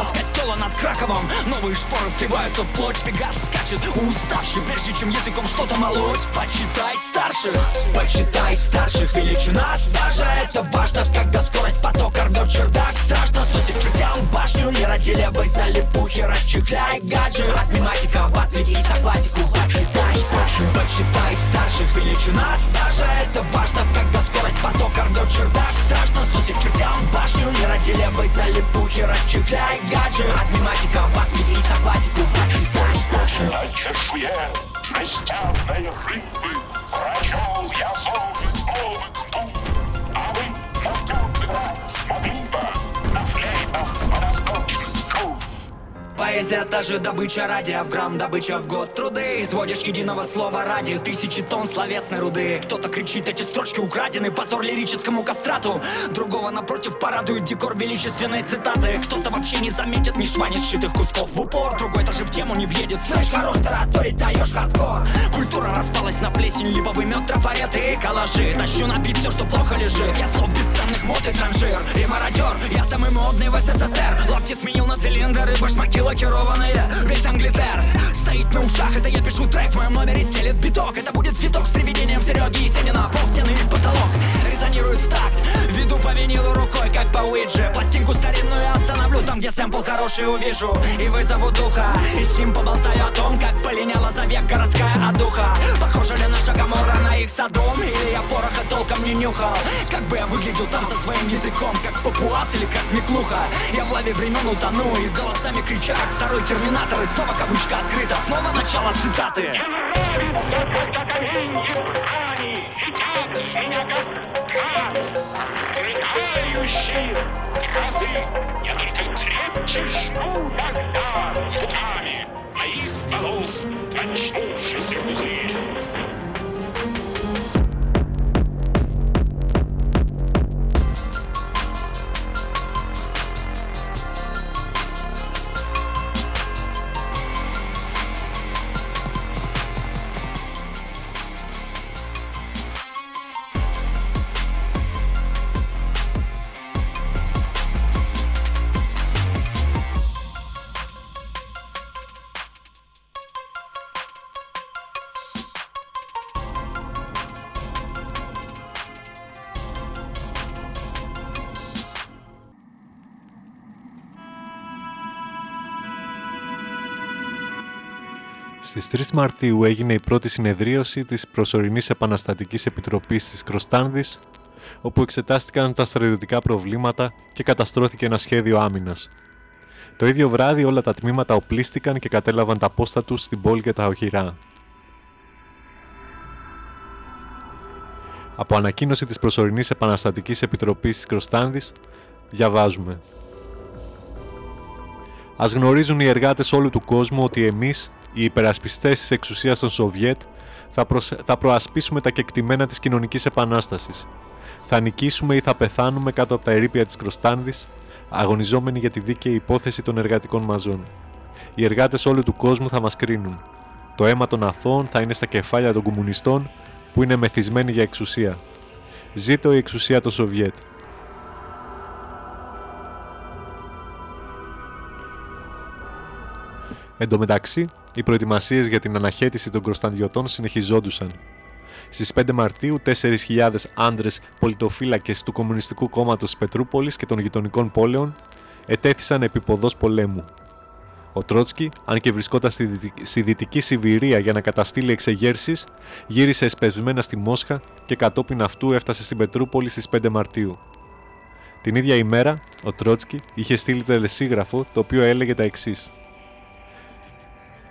Хинал с костела над Краковом. Новые шпоры впиваются в плоть Пегас скачет уставший Прежде чем языком что-то молоть. Почитай старших, почитай старших Величина стажа Это важно, когда скорость потока рвет чердак. Страшно сносит чертям башню Не родили бы залипухи, расчехляй гаджет Математика, отвлекись на классику Почитай старших, почитай старших Величина стажа Это важно, Поток ордет чердак, страшно сносит чертям башню Не ради левой залипухи, расчехляй гаджи Обниматика, бакни и сапасику, бакни дальше на чешуе, жестяной рыбы, прочел я зов. Поэзия та же добыча а грамм добыча в год. Труды Изводишь единого слова ради. Тысячи тонн словесной руды. Кто-то кричит, эти строчки украдены, позор лирическому кастрату. Другого напротив порадует декор величественной цитаты. Кто-то вообще не заметит ни шва, ни сшитых кусков в упор. Другой даже в тему не въедет, слышь, хорош тараторить, даешь хардкор. Культура распалась на плесень, липовый мед, трафареты. И коллажи Тащу на бит все, что плохо лежит. Я слов бесценных мод и транжир. И мародер, я самый модный в СССР. Лапти сменил на цилиндр и башмаки лакированные Весь Англитер стоит на ушах. Это я пишу трек, в моем номере стелет биток. Это будет фиток с привидением Сереги Есенина Пол стены и потолок. Резонирует в такт. Веду по винилу рукой, как по Уидже Пластинку старинную остановлю Там, где сэмпл хороший увижу. И вызову духа И с ним поболтаю о том, как полиняла за век городская одуха Похожа ли наша Гамора на их садом? Или я пороха толком не нюхал? Как бы я выглядел там со своим языком? Как папуас или как Миклуха? Я в лаве времен утону И голосами крича, как второй терминатор И снова кабучка открыта Снова начало цитаты. Нравится благоговенье ткани Едят меня как кат Рыгающие грозы Я только крепче жму тогда Руками моих волос Качнувшийся пузырь Μαρτίου έγινε η πρώτη συνεδρίωση της προσωρινής επαναστατικής επιτροπής της Κροστάνδης, όπου εξετάστηκαν τα στρατιωτικά προβλήματα και καταστρώθηκε ένα σχέδιο άμυνας. Το ίδιο βράδυ όλα τα τμήματα οπλίστηκαν και κατέλαβαν τα πόστα τους στην πόλη και τα οχυρά. Από ανακοίνωση της προσωρινής επαναστατικής επιτροπής της Κροστάνδης διαβάζουμε Ας γνωρίζουν οι εργάτες όλου του κόσμου ότι εμείς, οι υπερασπιστές της εξουσίας των Σοβιέτ, θα, προσ- θα προασπίσουμε τα κεκτημένα της κοινωνικής επανάστασης. Θα νικήσουμε ή θα πεθάνουμε κάτω από τα ερήπια της Κροστάνδης, αγωνιζόμενοι για τη δίκαιη υπόθεση των εργατικών μαζών. Οι εργάτες όλου του κόσμου θα μας κρίνουν. Το αίμα των αθώων θα είναι στα κεφάλια των κομμουνιστών που είναι μεθυσμένοι για εξουσία. Ζήτω η εξουσία των Σοβιέτ. Εν τω μεταξύ, οι προετοιμασίες για την αναχέτηση των Κροστανδιωτών συνεχιζόντουσαν. Στις 5 Μαρτίου, 4.000 άντρες πολιτοφύλακες του Κομμουνιστικού Κόμματος της Πετρούπολης και των γειτονικών πόλεων ετέθησαν επί ποδός πολέμου. Ο Τρότσκι, αν και βρισκόταν στη, Δυτική- στη Δυτική Σιβηρία για να καταστήλει εξεγέρσεις, γύρισε εσπευσμένα στη Μόσχα και κατόπιν αυτού έφτασε στην Πετρούπολη στις 5 Μαρτίου. Την ίδια ημέρα, ο Τρότσκι είχε στείλει τελεσίγραφο το οποίο έλεγε τα εξής.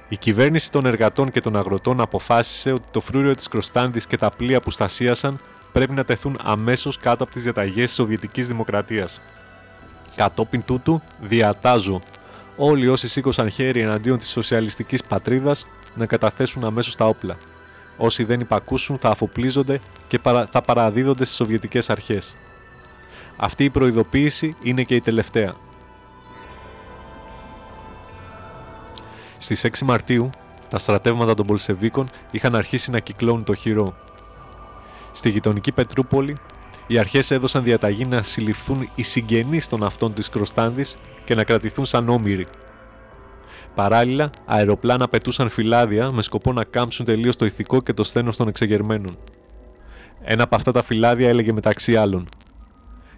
Η κυβέρνηση των εργατών και των αγροτών αποφάσισε ότι το φρούριο της Κροστάνδης και τα πλοία που στασίασαν πρέπει να τεθούν αμέσως κάτω από τις διαταγές της Σοβιετικής Δημοκρατίας. Κατόπιν τούτου, διατάζω όλοι όσοι σήκωσαν χέρι εναντίον της σοσιαλιστικής πατρίδας να καταθέσουν αμέσως τα όπλα. Όσοι δεν υπακούσουν θα αφοπλίζονται και παρα- θα παραδίδονται στις Σοβιετικές αρχές. Αυτή η προειδοποίηση είναι και η τελευταία. Στις 6 Μαρτίου, τα στρατεύματα των Πολσεβίκων είχαν αρχίσει να κυκλώνουν το χειρό. Στη γειτονική Πετρούπολη, οι αρχές έδωσαν διαταγή να συλληφθούν οι συγγενείς των αυτών της Κροστάνδης και να κρατηθούν σαν όμοιροι. Παράλληλα, αεροπλάνα πετούσαν φυλάδια με σκοπό να κάμψουν τελείως το ηθικό και το σθένος των εξεγερμένων. Ένα από αυτά τα φυλάδια έλεγε μεταξύ άλλων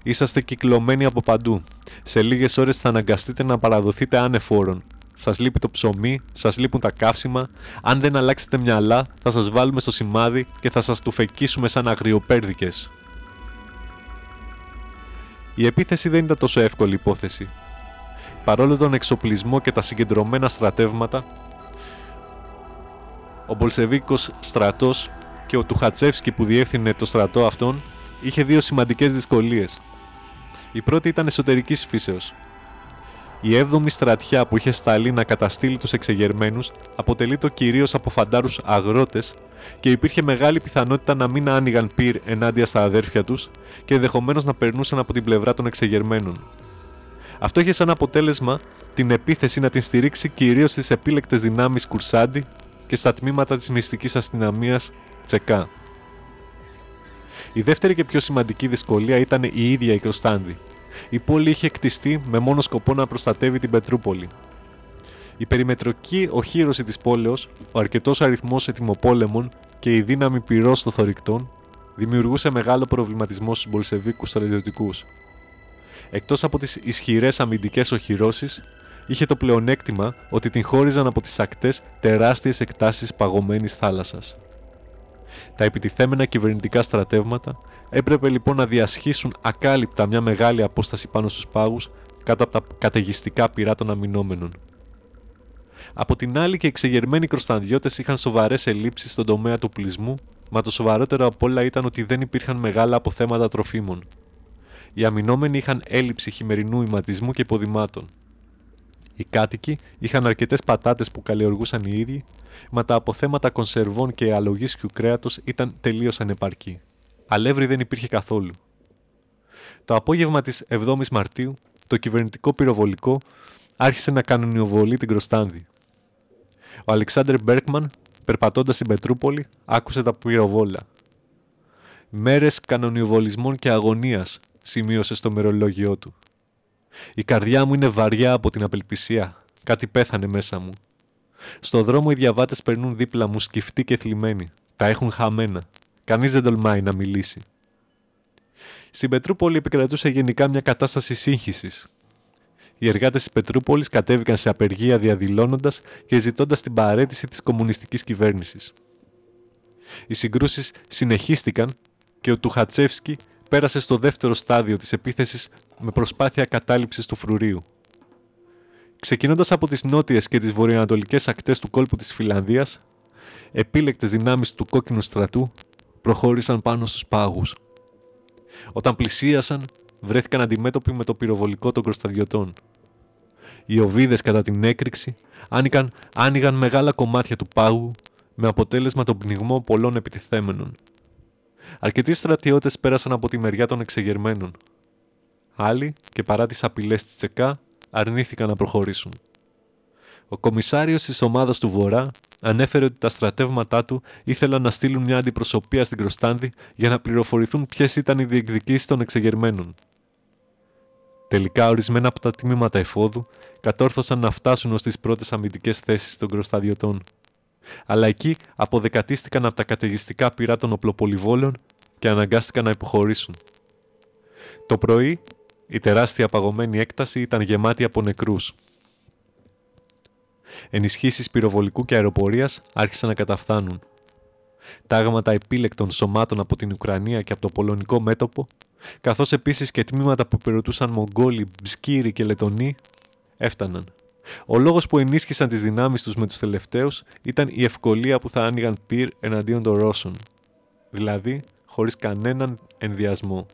Είσαστε κυκλωμένοι από παντού. Σε λίγες ώρες θα αναγκαστείτε να παραδοθείτε άνεφόρον. Σας λείπει το ψωμί, σας λείπουν τα καύσιμα. Αν δεν αλλάξετε μυαλά, θα σας βάλουμε στο σημάδι και θα σας τουφεκίσουμε σαν αγριοπέρδικες. Η επίθεση δεν ήταν τόσο εύκολη υπόθεση. Παρόλο τον εξοπλισμό και τα συγκεντρωμένα στρατεύματα, ο Μπολσεβίκος στρατός και ο Τουχατσεύσκι που διεύθυνε το στρατό αυτόν είχε δύο σημαντικές δυσκολίες. Η πρώτη ήταν εσωτερικής φύσεως. Η 7η στρατιά που είχε σταλεί να καταστήλει τους εξεγερμένους αποτελείται κυρίως από φαντάρους αγρότες και υπήρχε μεγάλη πιθανότητα να μην άνοιγαν πυρ ενάντια στα αδέρφια τους και ενδεχομένως να περνούσαν από την πλευρά των εξεγερμένων. Αυτό είχε σαν αποτέλεσμα την επίθεση να την στηρίξει κυρίως στις επίλεκτες δυνάμεις Κουρσάντι και στα τμήματα της μυστικής αστυνομίας Τσεκά. Η δεύτερη και πιο σημαντική δυσκολία ήταν η ίδια η Κροστάνδη. Η πόλη είχε κτιστεί με μόνο σκοπό να προστατεύει την Πετρούπολη. Η περιμετρική οχύρωση της πόλεως, ο αρκετός αριθμός ετοιμοπόλεμων και η δύναμη πυρός των θωρηκτών δημιουργούσε μεγάλο προβληματισμό στους Μπολσεβίκους στρατιωτικούς. Εκτός από τις ισχυρές αμυντικές οχυρώσεις, είχε το πλεονέκτημα ότι την χώριζαν από τις ακτές τεράστιες εκτάσεις παγωμένης θάλασσας. Τα επιτιθέμενα κυβερνητικά στρατεύματα έπρεπε λοιπόν να διασχίσουν ακάλυπτα μια μεγάλη απόσταση πάνω στους πάγους κάτω από τα καταιγιστικά πυρά των αμυνόμενων. Από την άλλη και οι εξεγερμένοι κροστανδιώτες είχαν σοβαρές ελλείψεις στον τομέα του πλεισμού, μα το σοβαρότερο από όλα ήταν ότι δεν υπήρχαν μεγάλα αποθέματα τροφίμων. Οι αμυνόμενοι είχαν έλλειψη χειμερινού ηματισμού και υποδημάτων. Οι κάτοικοι είχαν αρκετές πατάτες που καλλιεργούσαν οι ίδιοι, μα τα αποθέματα κονσερβών και αλογίσιου κρέατος ήταν τελείως ανεπαρκή. Αλεύρι δεν υπήρχε καθόλου. Το απόγευμα της 7η Μαρτίου, το κυβερνητικό πυροβολικό άρχισε να κανονιοβολεί την Κροστάνδη. Ο Αλεξάνδρ Μπέρκμαν, περπατώντας στην Πετρούπολη, άκουσε τα πυροβόλα. Μέρες κανονιοβολισμών και αγωνίας, σημείωσε στο μερολόγιο του. Η καρδιά μου είναι βαριά από την απελπισία. Κάτι πέθανε μέσα μου. Στο δρόμο οι διαβάτες περνούν δίπλα μου σκυφτοί και θλιμμένοι. Τα έχουν χαμένα. Κανείς δεν τολμάει να μιλήσει. Στην Πετρούπολη επικρατούσε γενικά μια κατάσταση σύγχυσης. Οι εργάτες της Πετρούπολης κατέβηκαν σε απεργία διαδηλώνοντας και ζητώντας την παρέτηση της κομμουνιστικής κυβέρνησης. Οι συγκρούσεις συνεχίστηκαν και ο Τουχατσεύσκι πέρασε στο δεύτερο στάδιο της επίθεσης με προσπάθεια κατάληψης του φρουρίου. Ξεκινώντας από τις νότιες και τις βορειοανατολικές ακτές του κόλπου της Φιλανδίας, επίλεκτες δυνάμεις του κόκκινου στρατού προχώρησαν πάνω στους πάγους. Όταν πλησίασαν, βρέθηκαν αντιμέτωποι με το πυροβολικό των κροσταδιωτών. Οι οβίδες κατά την έκρηξη άνοιγαν, άνοιγαν μεγάλα κομμάτια του πάγου με αποτέλεσμα τον πνιγμό πολλών επιτιθέμενων. Αρκετοί στρατιώτες πέρασαν από τη μεριά των εξεγερμένων. Άλλοι, και παρά τις απειλές της Τσεκά, αρνήθηκαν να προχωρήσουν. Ο κομισάριος της ομάδας του Βορρά ανέφερε ότι τα στρατεύματά του ήθελαν να στείλουν μια αντιπροσωπεία στην Κροστάνδη για να πληροφορηθούν ποιες ήταν οι διεκδικήσεις των εξεγερμένων. Τελικά, ορισμένα από τα τμήματα εφόδου κατόρθωσαν να φτάσουν ως τις πρώτες αμυντικές θέσεις των Κροσταδιωτών. Αλλά εκεί αποδεκατίστηκαν από τα καταιγιστικά πυρά των οπλοπολιβόλων και αναγκάστηκαν να υποχωρήσουν. Το πρωί, η τεράστια παγωμένη έκταση ήταν γεμάτη από νεκρούς. Ενισχύσεις πυροβολικού και αεροπορίας άρχισαν να καταφθάνουν. Τάγματα επίλεκτων σωμάτων από την Ουκρανία και από το πολωνικό μέτωπο καθώς επίσης και τμήματα που υπηρετούσαν Μογγόλοι, Μπσκύροι και Λετονοί έφταναν. Ο λόγος που ενίσχυσαν τις δυνάμεις τους με τους τελευταίους ήταν η ευκολία που θα άνοιγαν πυρ εναντίον των Ρώσων, δηλαδή χωρίς κανέναν ενδιασμό.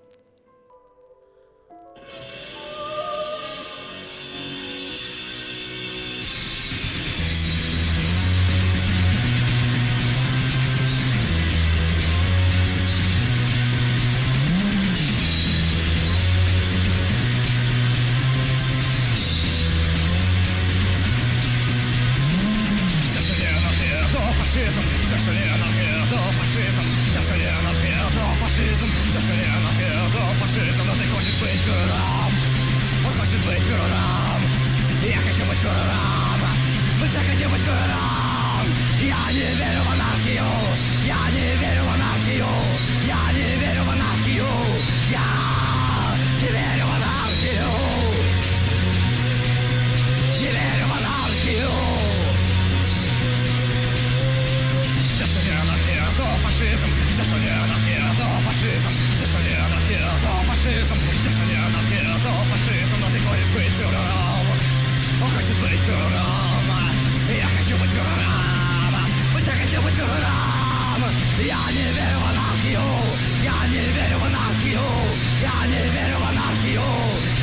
Ya libero anarquio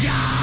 Ya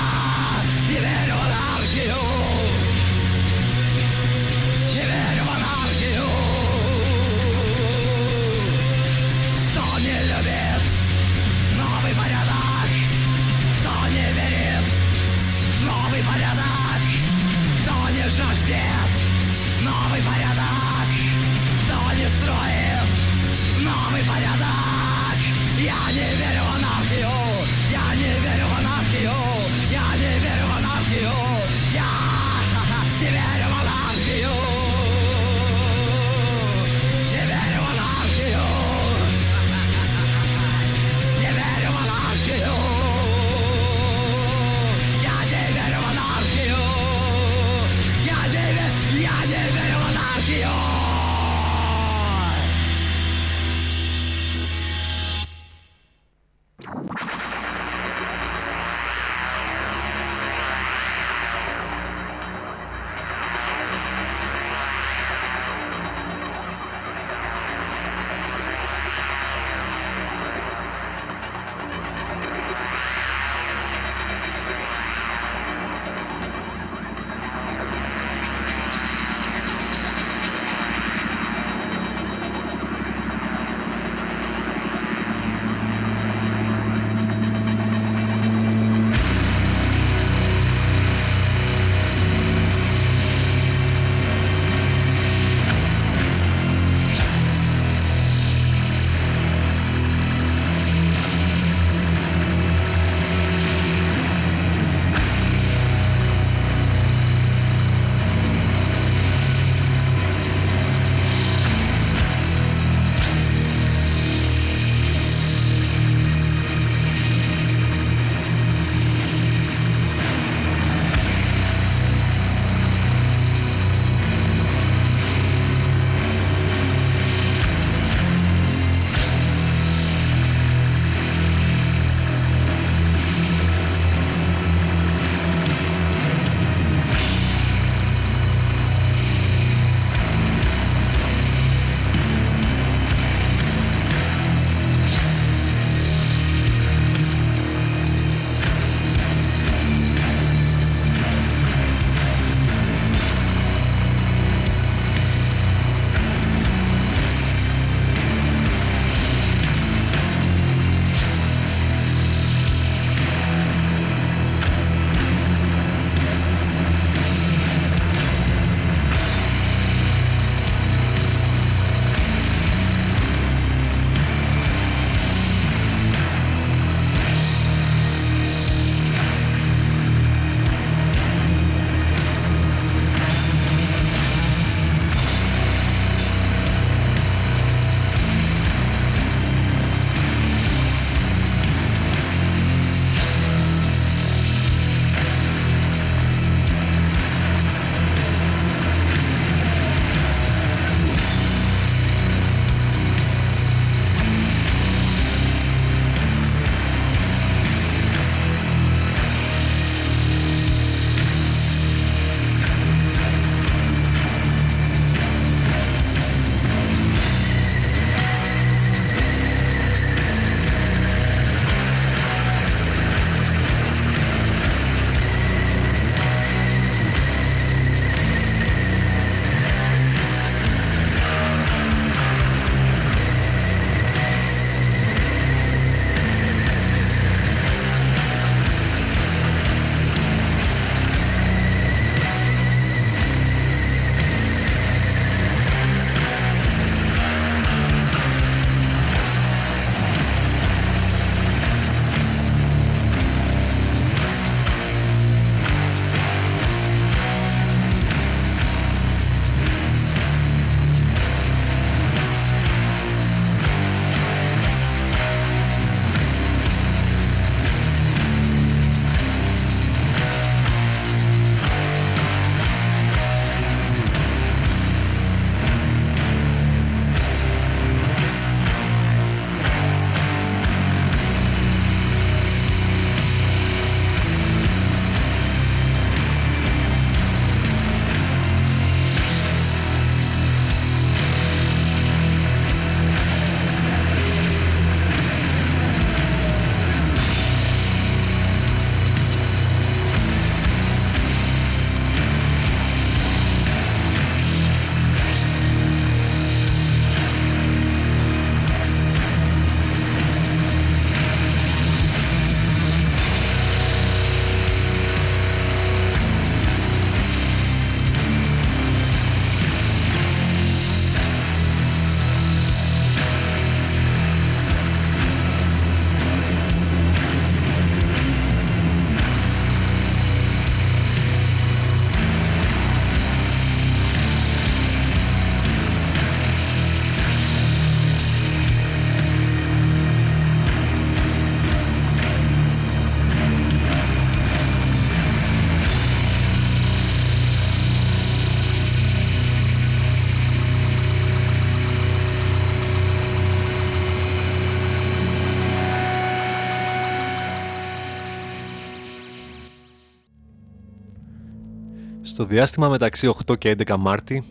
Στο διάστημα μεταξύ 8 και 11 Μάρτη,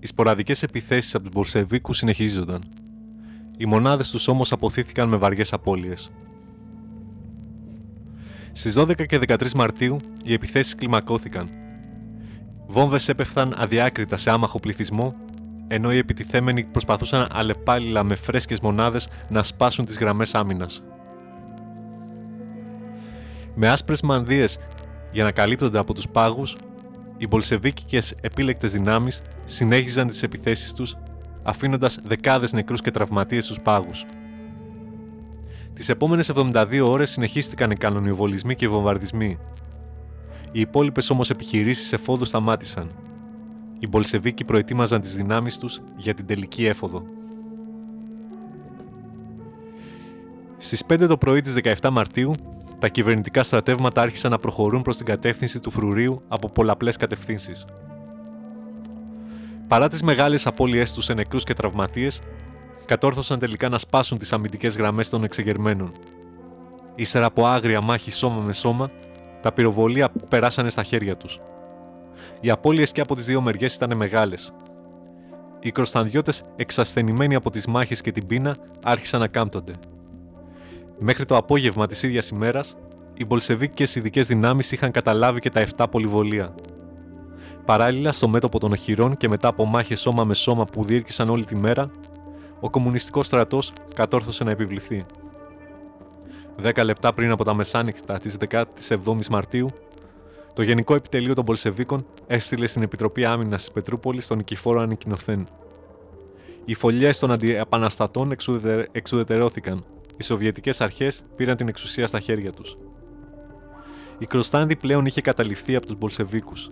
οι σποραδικές επιθέσεις από τους Μπορσεβίκους συνεχίζονταν. Οι μονάδες τους όμως αποθήθηκαν με βαριές απώλειες. Στις 12 και 13 Μαρτίου οι επιθέσεις κλιμακώθηκαν. Βόμβες έπεφταν αδιάκριτα σε άμαχο πληθυσμό, ενώ οι επιτιθέμενοι προσπαθούσαν αλλεπάλληλα με φρέσκες μονάδες να σπάσουν τις γραμμές άμυνας. Με άσπρες μανδύες για να καλύπτονται από τους πάγους, οι μπολσεβίκικες επίλεκτες δυνάμεις συνέχιζαν τις επιθέσεις τους, αφήνοντας δεκάδες νεκρούς και τραυματίες στους πάγους. Τις επόμενες 72 ώρες συνεχίστηκαν οι κανονιοβολισμοί και οι βομβαρδισμοί. Οι υπόλοιπες όμως επιχειρήσεις εφόδου σταμάτησαν. Οι Μπολσεβίκοι προετοίμαζαν τις δυνάμεις τους για την τελική έφοδο. Στις 5 το πρωί της 17 Μαρτίου, τα κυβερνητικά στρατεύματα άρχισαν να προχωρούν προς την κατεύθυνση του φρουρίου από πολλαπλές κατευθύνσεις. Παρά τις μεγάλες απώλειές τους σε νεκρούς και τραυματίες, κατόρθωσαν τελικά να σπάσουν τις αμυντικές γραμμές των εξεγερμένων. Ύστερα από άγρια μάχη σώμα με σώμα, τα πυροβολία περάσανε στα χέρια τους. Οι απώλειες και από τις δύο μεριές ήταν μεγάλες. Οι κροστανδιώτες, εξασθενημένοι από τις μάχες και την πείνα, άρχισαν να κάμπτονται. Μέχρι το απόγευμα της ίδιας ημέρας, οι Μπολσεβίκες ειδικές δυνάμεις είχαν καταλάβει και τα 7 πολυβολία. Παράλληλα, στο μέτωπο των οχυρών και μετά από μάχες σώμα με σώμα που διήρκησαν όλη τη μέρα, ο κομμουνιστικός στρατός κατόρθωσε να επιβληθεί. Δέκα λεπτά πριν από τα μεσάνυχτα της 17ης Μαρτίου, το Γενικό Επιτελείο των Πολσεβίκων έστειλε στην Επιτροπή Άμυνας της Πετρούπολης τον Νικηφόρο Ανικοινωθέν. Οι φωλιές των αντιεπαναστατών εξουδετερώθηκαν. Οι Σοβιετικές αρχές πήραν την εξουσία στα χέρια τους. Η Κροστάνδη πλέον είχε καταληφθεί από τους Μπολσεβίκους.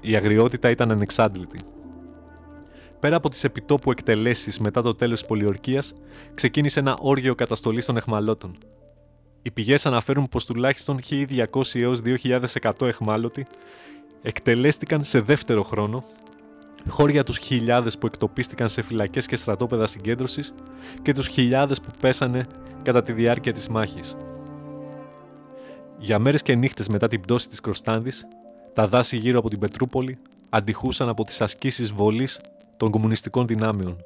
Η αγριότητα ήταν ανεξάντλητη. Πέρα από τις επιτόπου εκτελέσεις μετά το τέλος της πολιορκίας, ξεκίνησε ένα όργιο καταστολής των εχμαλώτων. Οι πηγές αναφέρουν πως τουλάχιστον 1200 έως 2100 εχμάλωτοι εκτελέστηκαν σε δεύτερο χρόνο, χώρια τους χιλιάδες που εκτοπίστηκαν σε φυλακές και στρατόπεδα συγκέντρωσης και τους χιλιάδες που πέσανε κατά τη διάρκεια της μάχης. Για μέρες και νύχτες μετά την πτώση της Κροστάνδης, τα δάση γύρω από την Πετρούπολη αντιχούσαν από τις ασκήσεις βολής των κομμουνιστικών δυνάμεων.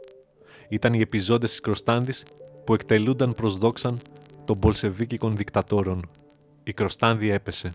Ήταν οι επιζώντες της Κροστάνδης που εκτελούνταν προς δόξαν των Πολσεβίκικων δικτατόρων. Η Κροστάνδη έπεσε.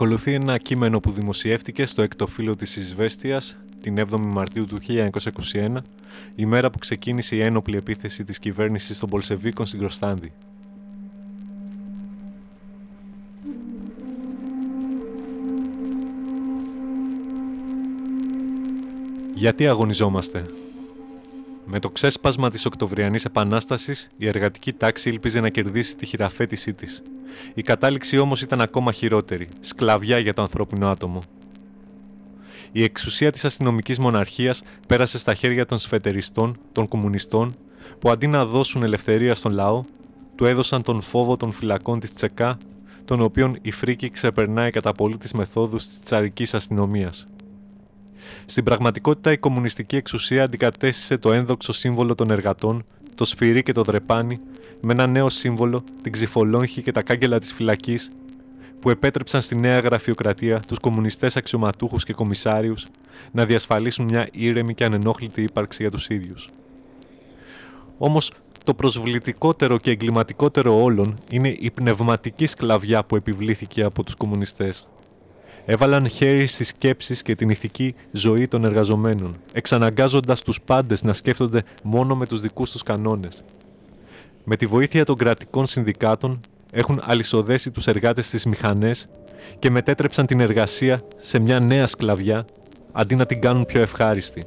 Ακολουθεί ένα κείμενο που δημοσιεύτηκε στο έκτο φύλλο της Ισβέστιας την 7η Μαρτίου του 1921, η μέρα που ξεκίνησε η ένοπλη επίθεση της κυβέρνησης των Πολσεβίκων στην Κροστάνδη. Γιατί αγωνιζόμαστε; Με το ξέσπασμα της Οκτωβριανής Επανάστασης, η εργατική τάξη ήλπιζε να κερδίσει τη χειραφέτησή της. Η κατάληξη όμως ήταν ακόμα χειρότερη, σκλαβιά για το ανθρώπινο άτομο. Η εξουσία της αστυνομικής μοναρχίας πέρασε στα χέρια των σφετεριστών, των κομμουνιστών, που αντί να δώσουν ελευθερία στον λαό, του έδωσαν τον φόβο των φυλακών της Τσεκά, των οποίων η φρίκη ξεπερνάει κατά πολύ τις μεθόδους της τσαρικής αστυνομίας. Στην πραγματικότητα, η κομμουνιστική εξουσία αντικατέστησε το ένδοξο σύμβολο των εργατών, το σφυρί και το δρεπάνι, με ένα νέο σύμβολο, την ξυφολόγχη και τα κάγκελα της φυλακής, που επέτρεψαν στη νέα γραφειοκρατία τους κομμουνιστές αξιωματούχους και κομισάριους να διασφαλίσουν μια ήρεμη και ανενόχλητη ύπαρξη για τους ίδιους. Όμως, το προσβλητικότερο και εγκληματικότερο όλων είναι η πνευματική σκλαβιά που επιβλήθηκε από τους κομμουνιστές έβαλαν χέρι στις σκέψεις και την ηθική ζωή των εργαζομένων, εξαναγκάζοντας τους πάντες να σκέφτονται μόνο με τους δικούς τους κανόνες. Με τη βοήθεια των κρατικών συνδικάτων έχουν αλυσοδέσει τους εργάτες στις μηχανές και μετέτρεψαν την εργασία σε μια νέα σκλαβιά αντί να την κάνουν πιο ευχάριστη.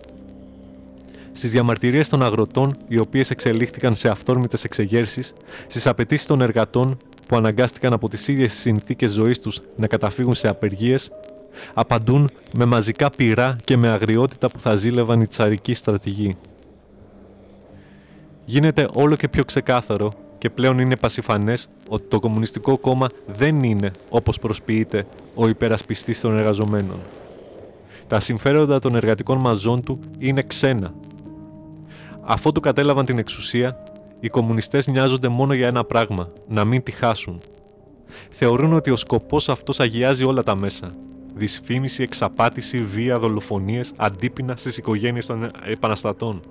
Στις διαμαρτυρίες των αγροτών, οι οποίες εξελίχθηκαν σε αυθόρμητες εξεγέρσεις, στις απαιτήσεις των εργατών που αναγκάστηκαν από τις ίδιες συνθήκες ζωής τους να καταφύγουν σε απεργίες, απαντούν με μαζικά πυρά και με αγριότητα που θα ζήλευαν οι τσαρικοί στρατηγοί. Γίνεται όλο και πιο ξεκάθαρο και πλέον είναι πασιφανές ότι το Κομμουνιστικό Κόμμα δεν είναι, όπως προσποιείται, ο υπερασπιστής των εργαζομένων. Τα συμφέροντα των εργατικών μαζών του είναι ξένα. Αφού του κατέλαβαν την εξουσία, οι κομμουνιστές νοιάζονται μόνο για ένα πράγμα, να μην τη χάσουν. Θεωρούν ότι ο σκοπός αυτός αγιάζει όλα τα μέσα. Δυσφήμιση, εξαπάτηση, βία, δολοφονίες, αντίπεινα στις οικογένειες των επαναστατών.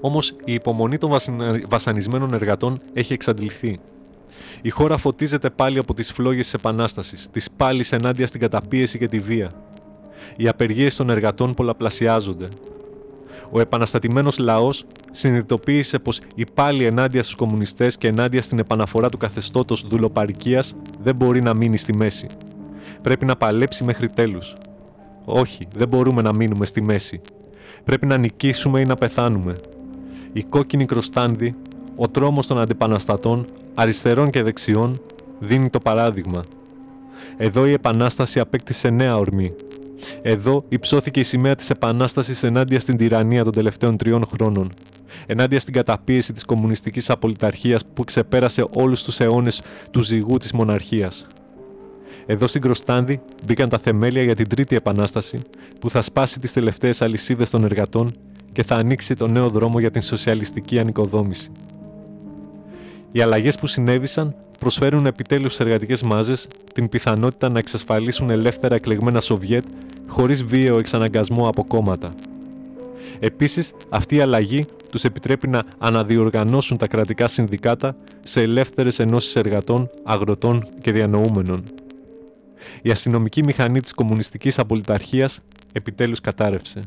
Όμως η υπομονή των βασανισμένων εργατών έχει εξαντληθεί. Η χώρα φωτίζεται πάλι από τις φλόγες της Επανάστασης, της πάλης ενάντια στην καταπίεση και τη βία. Οι απεργίες των εργατών πολλαπλασιάζονται ο επαναστατημένος λαός συνειδητοποίησε πως η πάλι ενάντια στους κομμουνιστές και ενάντια στην επαναφορά του καθεστώτος δουλοπαρικίας δεν μπορεί να μείνει στη μέση. Πρέπει να παλέψει μέχρι τέλους. Όχι, δεν μπορούμε να μείνουμε στη μέση. Πρέπει να νικήσουμε ή να πεθάνουμε. Η κόκκινη κροστάνδη, ο τρόμος των αντιπαναστατών, αριστερών και δεξιών, δίνει το παράδειγμα. Εδώ η Επανάσταση απέκτησε νέα ορμή, εδώ υψώθηκε η σημαία της Επανάστασης ενάντια στην τυραννία των τελευταίων τριών χρόνων. Ενάντια στην καταπίεση της κομμουνιστικής απολυταρχίας που ξεπέρασε όλους τους αιώνες του ζυγού της μοναρχίας. Εδώ στην Κροστάνδη μπήκαν τα θεμέλια για την Τρίτη Επανάσταση που θα σπάσει τις τελευταίες αλυσίδες των εργατών και θα ανοίξει το νέο δρόμο για την σοσιαλιστική ανοικοδόμηση. Οι αλλαγές που συνέβησαν προσφέρουν επιτέλους στις εργατικές μάζες την πιθανότητα να εξασφαλίσουν ελεύθερα εκλεγμένα Σοβιέτ χωρίς βίαιο εξαναγκασμό από κόμματα. Επίσης, αυτή η αλλαγή τους επιτρέπει να αναδιοργανώσουν τα κρατικά συνδικάτα σε ελεύθερες ενώσεις εργατών, αγροτών και διανοούμενων. Η αστυνομική μηχανή της κομμουνιστικής απολυταρχίας επιτέλους κατάρρευσε.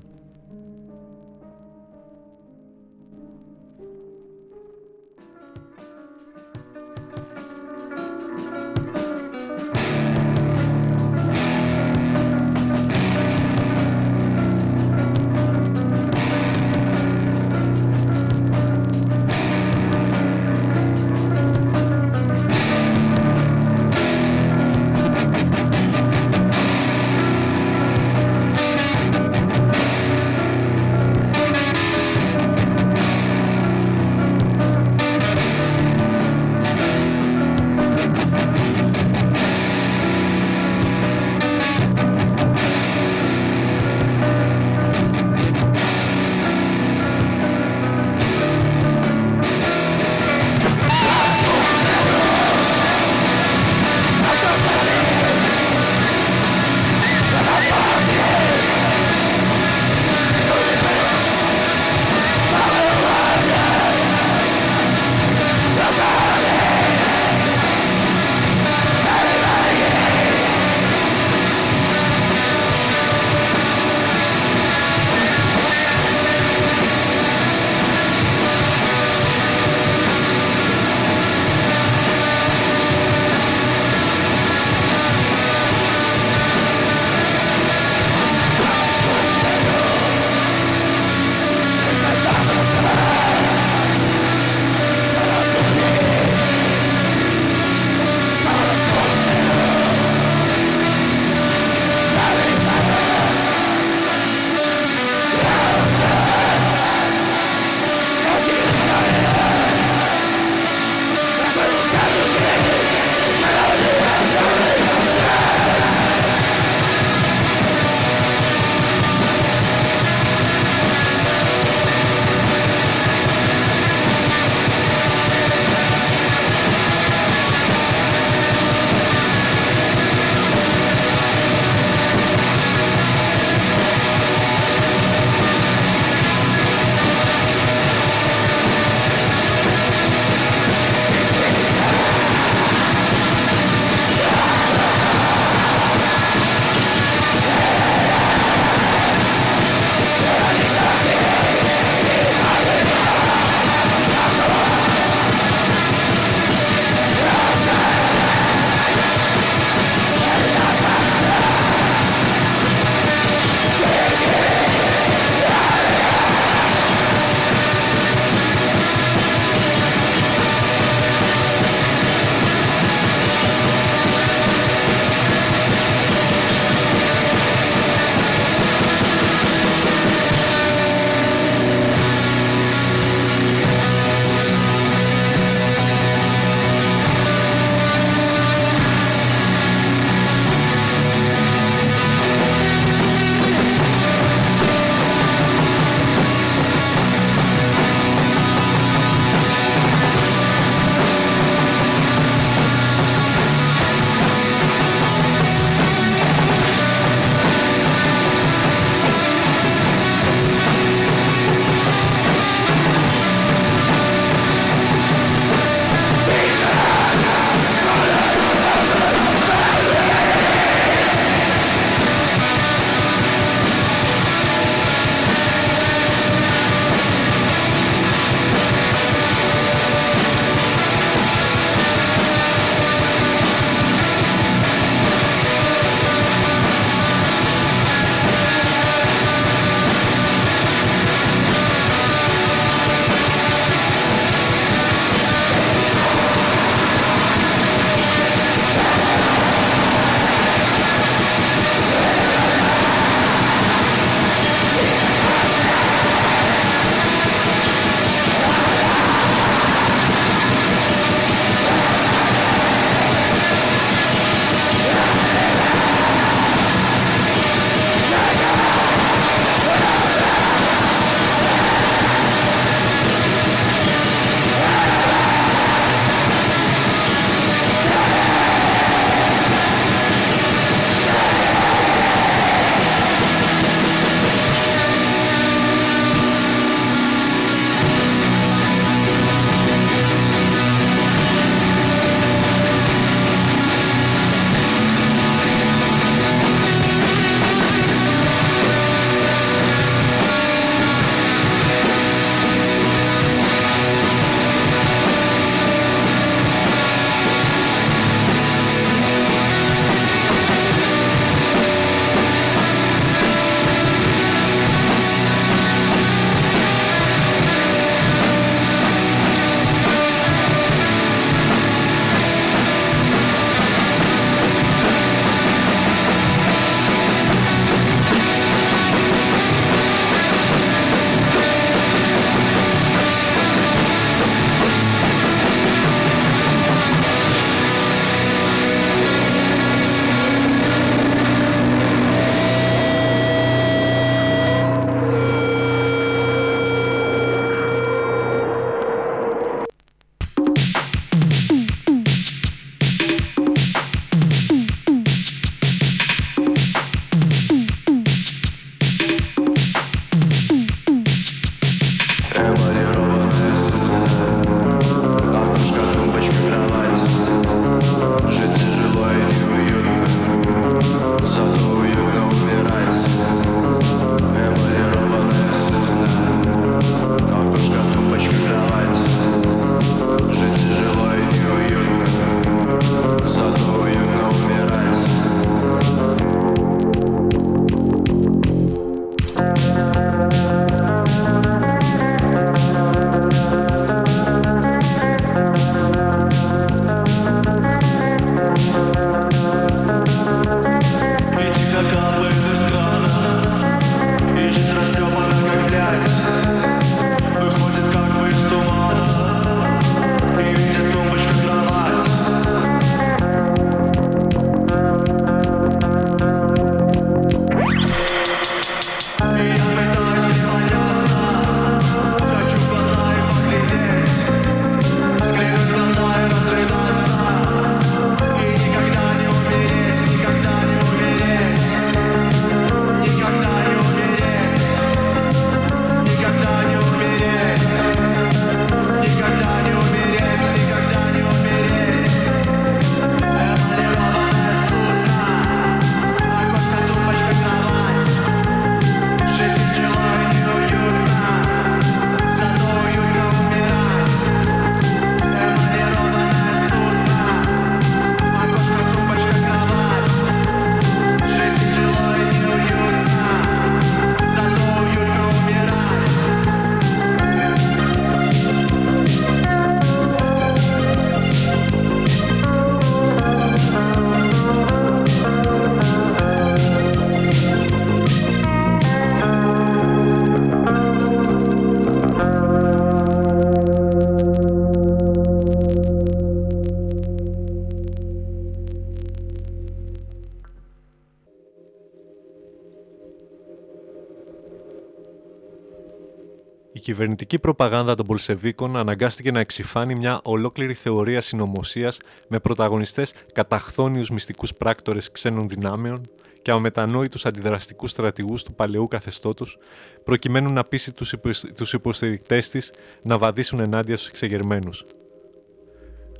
Κυβερνητική προπαγάνδα των Πολσεβίκων αναγκάστηκε να εξηφάνει μια ολόκληρη θεωρία συνωμοσίας με πρωταγωνιστές καταχθόνιους μυστικούς πράκτορες ξένων δυνάμεων και αμετανόητους αντιδραστικούς στρατηγούς του παλαιού καθεστώτος, προκειμένου να πείσει τους, υποσ... τους υποστηρικτές της να βαδίσουν ενάντια στους εξεγερμένους.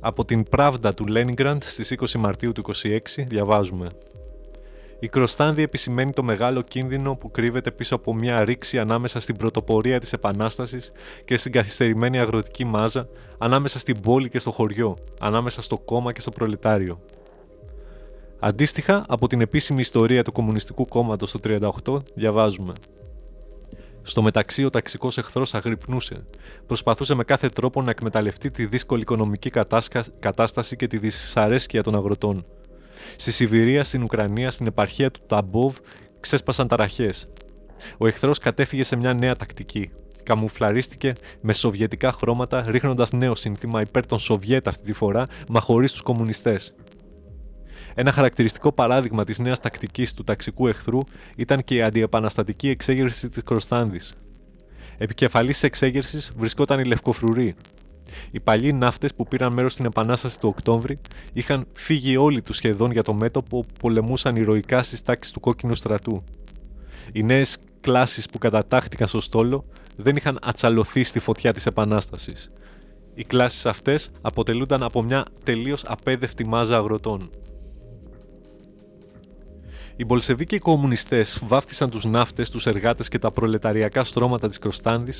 Από την Pravda του Λένιγκραντ στις 20 Μαρτίου του 26 διαβάζουμε η Κροστάνδη επισημαίνει το μεγάλο κίνδυνο που κρύβεται πίσω από μια ρήξη ανάμεσα στην πρωτοπορία της Επανάστασης και στην καθυστερημένη αγροτική μάζα, ανάμεσα στην πόλη και στο χωριό, ανάμεσα στο κόμμα και στο προλετάριο. Αντίστοιχα, από την επίσημη ιστορία του Κομμουνιστικού Κόμματος του 38 διαβάζουμε στο μεταξύ, ο ταξικός εχθρός αγρυπνούσε. Προσπαθούσε με κάθε τρόπο να εκμεταλλευτεί τη δύσκολη οικονομική κατάσταση και τη δυσαρέσκεια των αγροτών. Στη Σιβηρία, στην Ουκρανία, στην επαρχία του Ταμπόβ ξέσπασαν ταραχές. Ο εχθρός κατέφυγε σε μια νέα τακτική. Καμουφλαρίστηκε με σοβιετικά χρώματα, ρίχνοντας νέο σύνθημα υπέρ των Σοβιέτ αυτή τη φορά, μα χωρίς τους κομμουνιστές. Ένα χαρακτηριστικό παράδειγμα της νέας τακτικής του ταξικού εχθρού ήταν και η αντιεπαναστατική εξέγερση της Κροστάνδης. Επικεφαλής τη εξέγερσης βρισκόταν η Λευκοφρουρή. Οι παλιοί ναύτες που πήραν μέρος στην Επανάσταση του Οκτώβρη είχαν φύγει όλοι τους σχεδόν για το μέτωπο που πολεμούσαν ηρωικά στις τάξεις του κόκκινου στρατού. Οι νέες κλάσεις που κατατάχθηκαν στο στόλο δεν είχαν ατσαλωθεί στη φωτιά της Επανάστασης. Οι κλάσεις αυτές αποτελούνταν από μια τελείως απέδευτη μάζα αγροτών. Οι Μπολσεβίκοι κομμουνιστές βάφτισαν τους ναύτες, τους εργάτες και τα προλεταριακά στρώματα της Κροστάνδη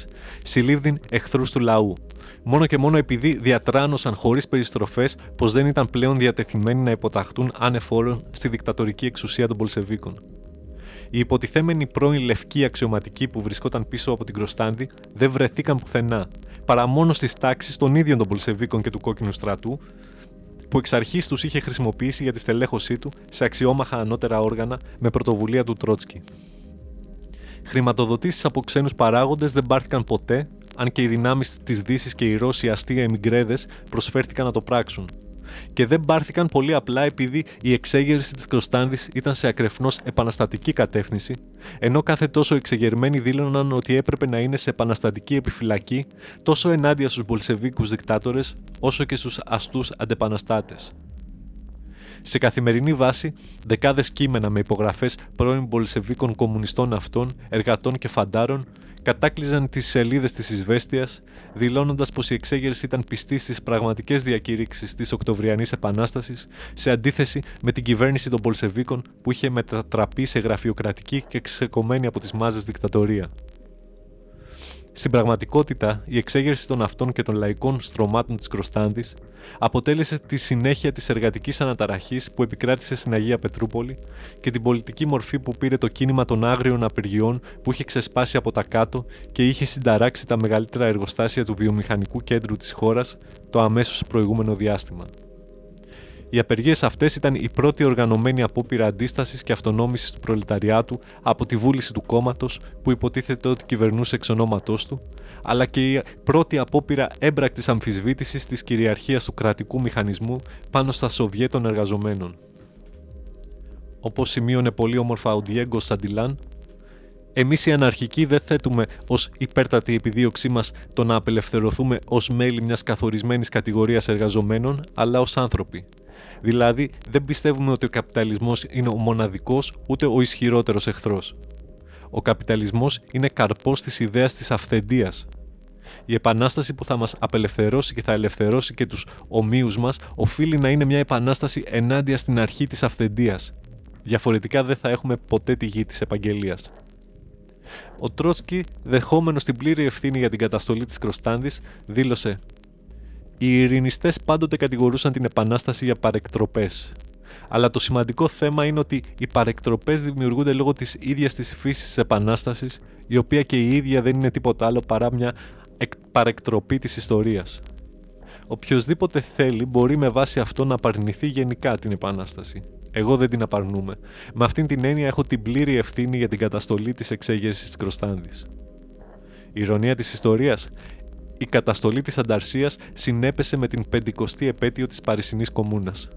συλλήβδην εχθρούς του λαού, μόνο και μόνο επειδή διατράνωσαν χωρίς περιστροφές πως δεν ήταν πλέον διατεθειμένοι να υποταχτούν ανεφόρον στη δικτατορική εξουσία των Μπολσεβίκων. Οι υποτιθέμενοι πρώην λευκοί αξιωματικοί που βρισκόταν πίσω από την Κροστάνδη δεν βρεθήκαν πουθενά, παρά μόνο στις τάξεις των ίδιων των Μπολσεβίκων και του κόκκινου στρατού, που εξ αρχής τους είχε χρησιμοποιήσει για τη στελέχωσή του σε αξιόμαχα ανώτερα όργανα με πρωτοβουλία του Τρότσκι. Χρηματοδοτήσεις από ξένους παράγοντες δεν πάρθηκαν ποτέ, αν και οι δυνάμεις της Δύσης και οι Ρώσοι αστεία εμιγκρέδες προσφέρθηκαν να το πράξουν, και δεν πάρθηκαν πολύ απλά επειδή η εξέγερση της Κροστάνδης ήταν σε ακρεφνώς επαναστατική κατεύθυνση, ενώ κάθε τόσο εξεγερμένοι δήλωναν ότι έπρεπε να είναι σε επαναστατική επιφυλακή τόσο ενάντια στους Μπολσεβίκους δικτάτορες όσο και στους αστούς αντεπαναστάτες. Σε καθημερινή βάση, δεκάδες κείμενα με υπογραφές πρώην Μπολσεβίκων κομμουνιστών αυτών, εργατών και φαντάρων κατάκλυζαν τις σελίδες της Ισβέστεια, δηλώνοντας πως η εξέγερση ήταν πιστή στις πραγματικές διακήρυξεις της Οκτωβριανής Επανάστασης, σε αντίθεση με την κυβέρνηση των Πολσεβίκων που είχε μετατραπεί σε γραφειοκρατική και ξεκομμένη από τις μάζες δικτατορία. Στην πραγματικότητα, η εξέγερση των αυτών και των λαϊκών στρωμάτων της Κροστάντης αποτέλεσε τη συνέχεια της εργατικής αναταραχής που επικράτησε στην Αγία Πετρούπολη και την πολιτική μορφή που πήρε το κίνημα των άγριων απεργιών που είχε ξεσπάσει από τα κάτω και είχε συνταράξει τα μεγαλύτερα εργοστάσια του βιομηχανικού κέντρου της χώρας το αμέσως προηγούμενο διάστημα. Οι απεργίες αυτές ήταν η πρώτη οργανωμένη απόπειρα αντίστασης και αυτονόμησης του προλεταριάτου από τη βούληση του κόμματος που υποτίθεται ότι κυβερνούσε εξ ονόματός του, αλλά και η πρώτη απόπειρα έμπρακτης αμφισβήτησης της κυριαρχίας του κρατικού μηχανισμού πάνω στα Σοβιέτ των εργαζομένων. Όπως σημείωνε πολύ όμορφα ο Διέγκο Σαντιλάν, Εμείς οι αναρχικοί δεν θέτουμε ως υπέρτατη επιδίωξή μας το να απελευθερωθούμε ως μέλη μιας καθορισμένης κατηγορίας εργαζομένων, αλλά ως άνθρωποι. Δηλαδή, δεν πιστεύουμε ότι ο καπιταλισμός είναι ο μοναδικός ούτε ο ισχυρότερος εχθρός. Ο καπιταλισμός είναι καρπός της ιδέας της αυθεντίας. Η επανάσταση που θα μας απελευθερώσει και θα ελευθερώσει και τους ομοίους μας οφείλει να είναι μια επανάσταση ενάντια στην αρχή της αυθεντίας. Διαφορετικά δεν θα έχουμε ποτέ τη γη της επαγγελίας. Ο Τρότσκι, δεχόμενος την πλήρη ευθύνη για την καταστολή της Κροστάνδης, δήλωσε οι ειρηνιστές πάντοτε κατηγορούσαν την Επανάσταση για παρεκτροπές. Αλλά το σημαντικό θέμα είναι ότι οι παρεκτροπές δημιουργούνται λόγω της ίδιας της φύσης της Επανάστασης, η οποία και η ίδια δεν είναι τίποτα άλλο παρά μια παρεκτροπή της ιστορίας. Οποιοδήποτε θέλει μπορεί με βάση αυτό να απαρνηθεί γενικά την Επανάσταση. Εγώ δεν την απαρνούμε. Με αυτήν την έννοια έχω την πλήρη ευθύνη για την καταστολή της εξέγερσης της Κροστάνδης. Η ηρωνία της ιστορίας η καταστολή της Ανταρσίας συνέπεσε με την 50η επέτειο της Παρισινής Κομούνας.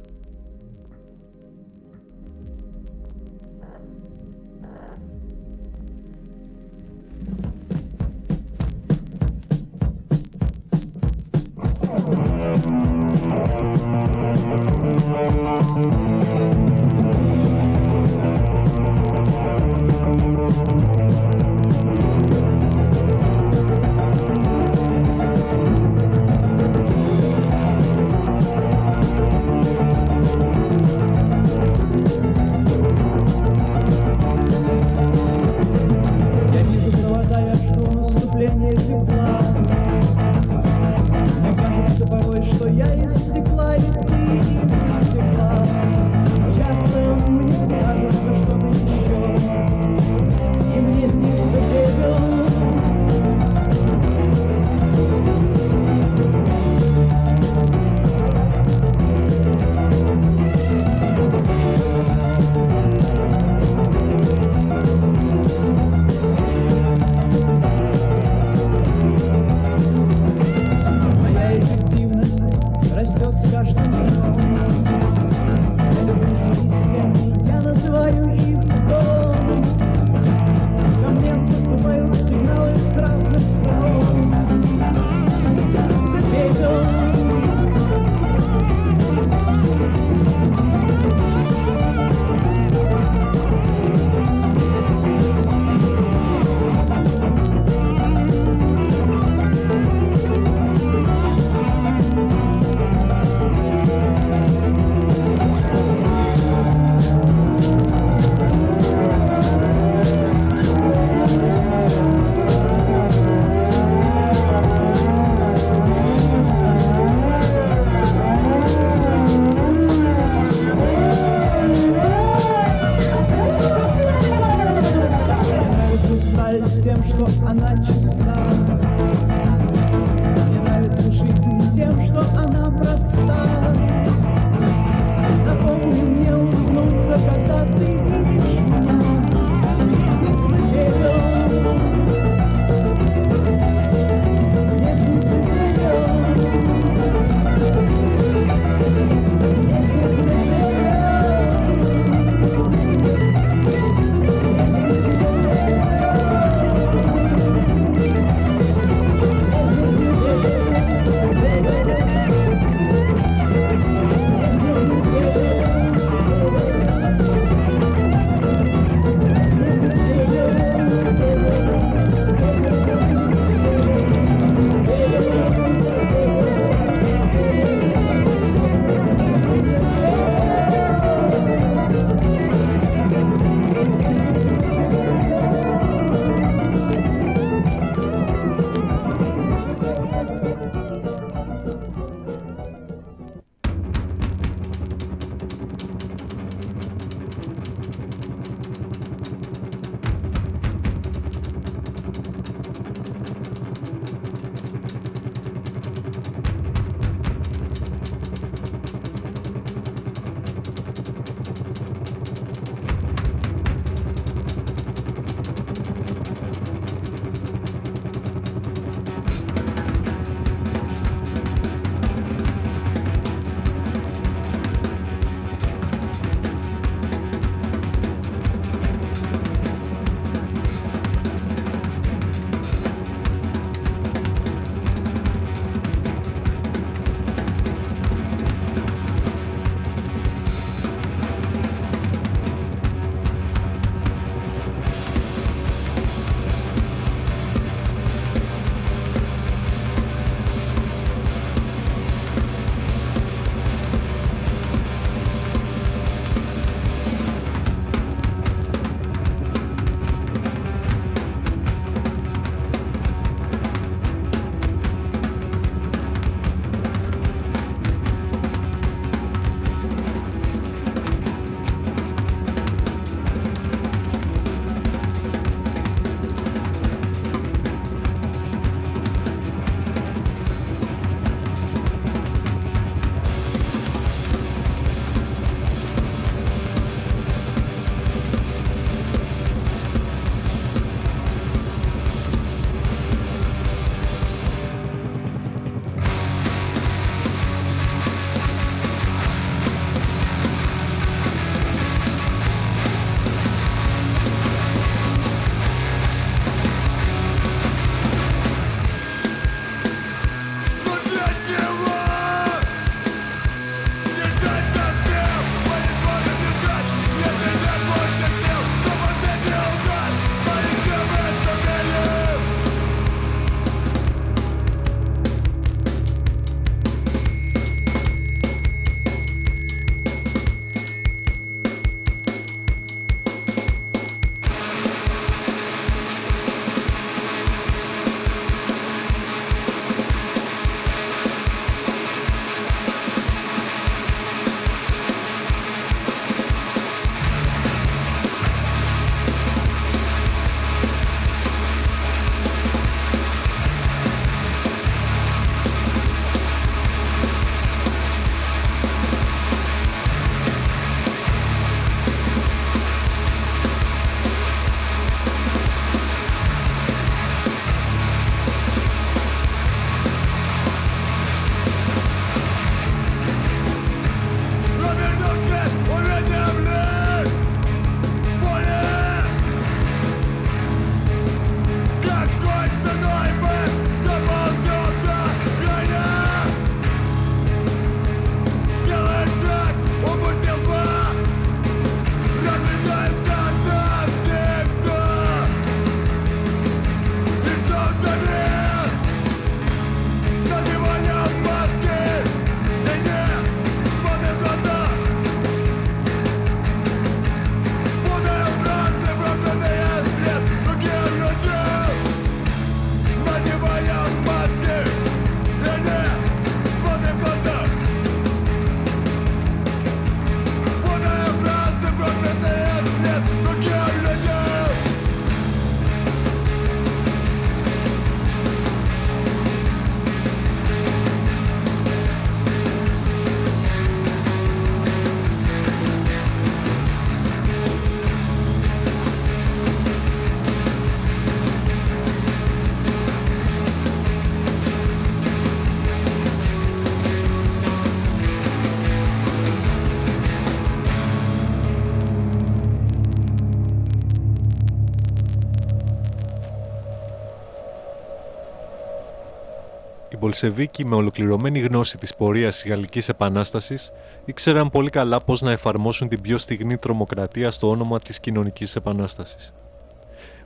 Μπολσεβίκοι με ολοκληρωμένη γνώση της πορείας της Γαλλικής Επανάστασης ήξεραν πολύ καλά πώς να εφαρμόσουν την πιο στιγνή τρομοκρατία στο όνομα της Κοινωνικής Επανάστασης.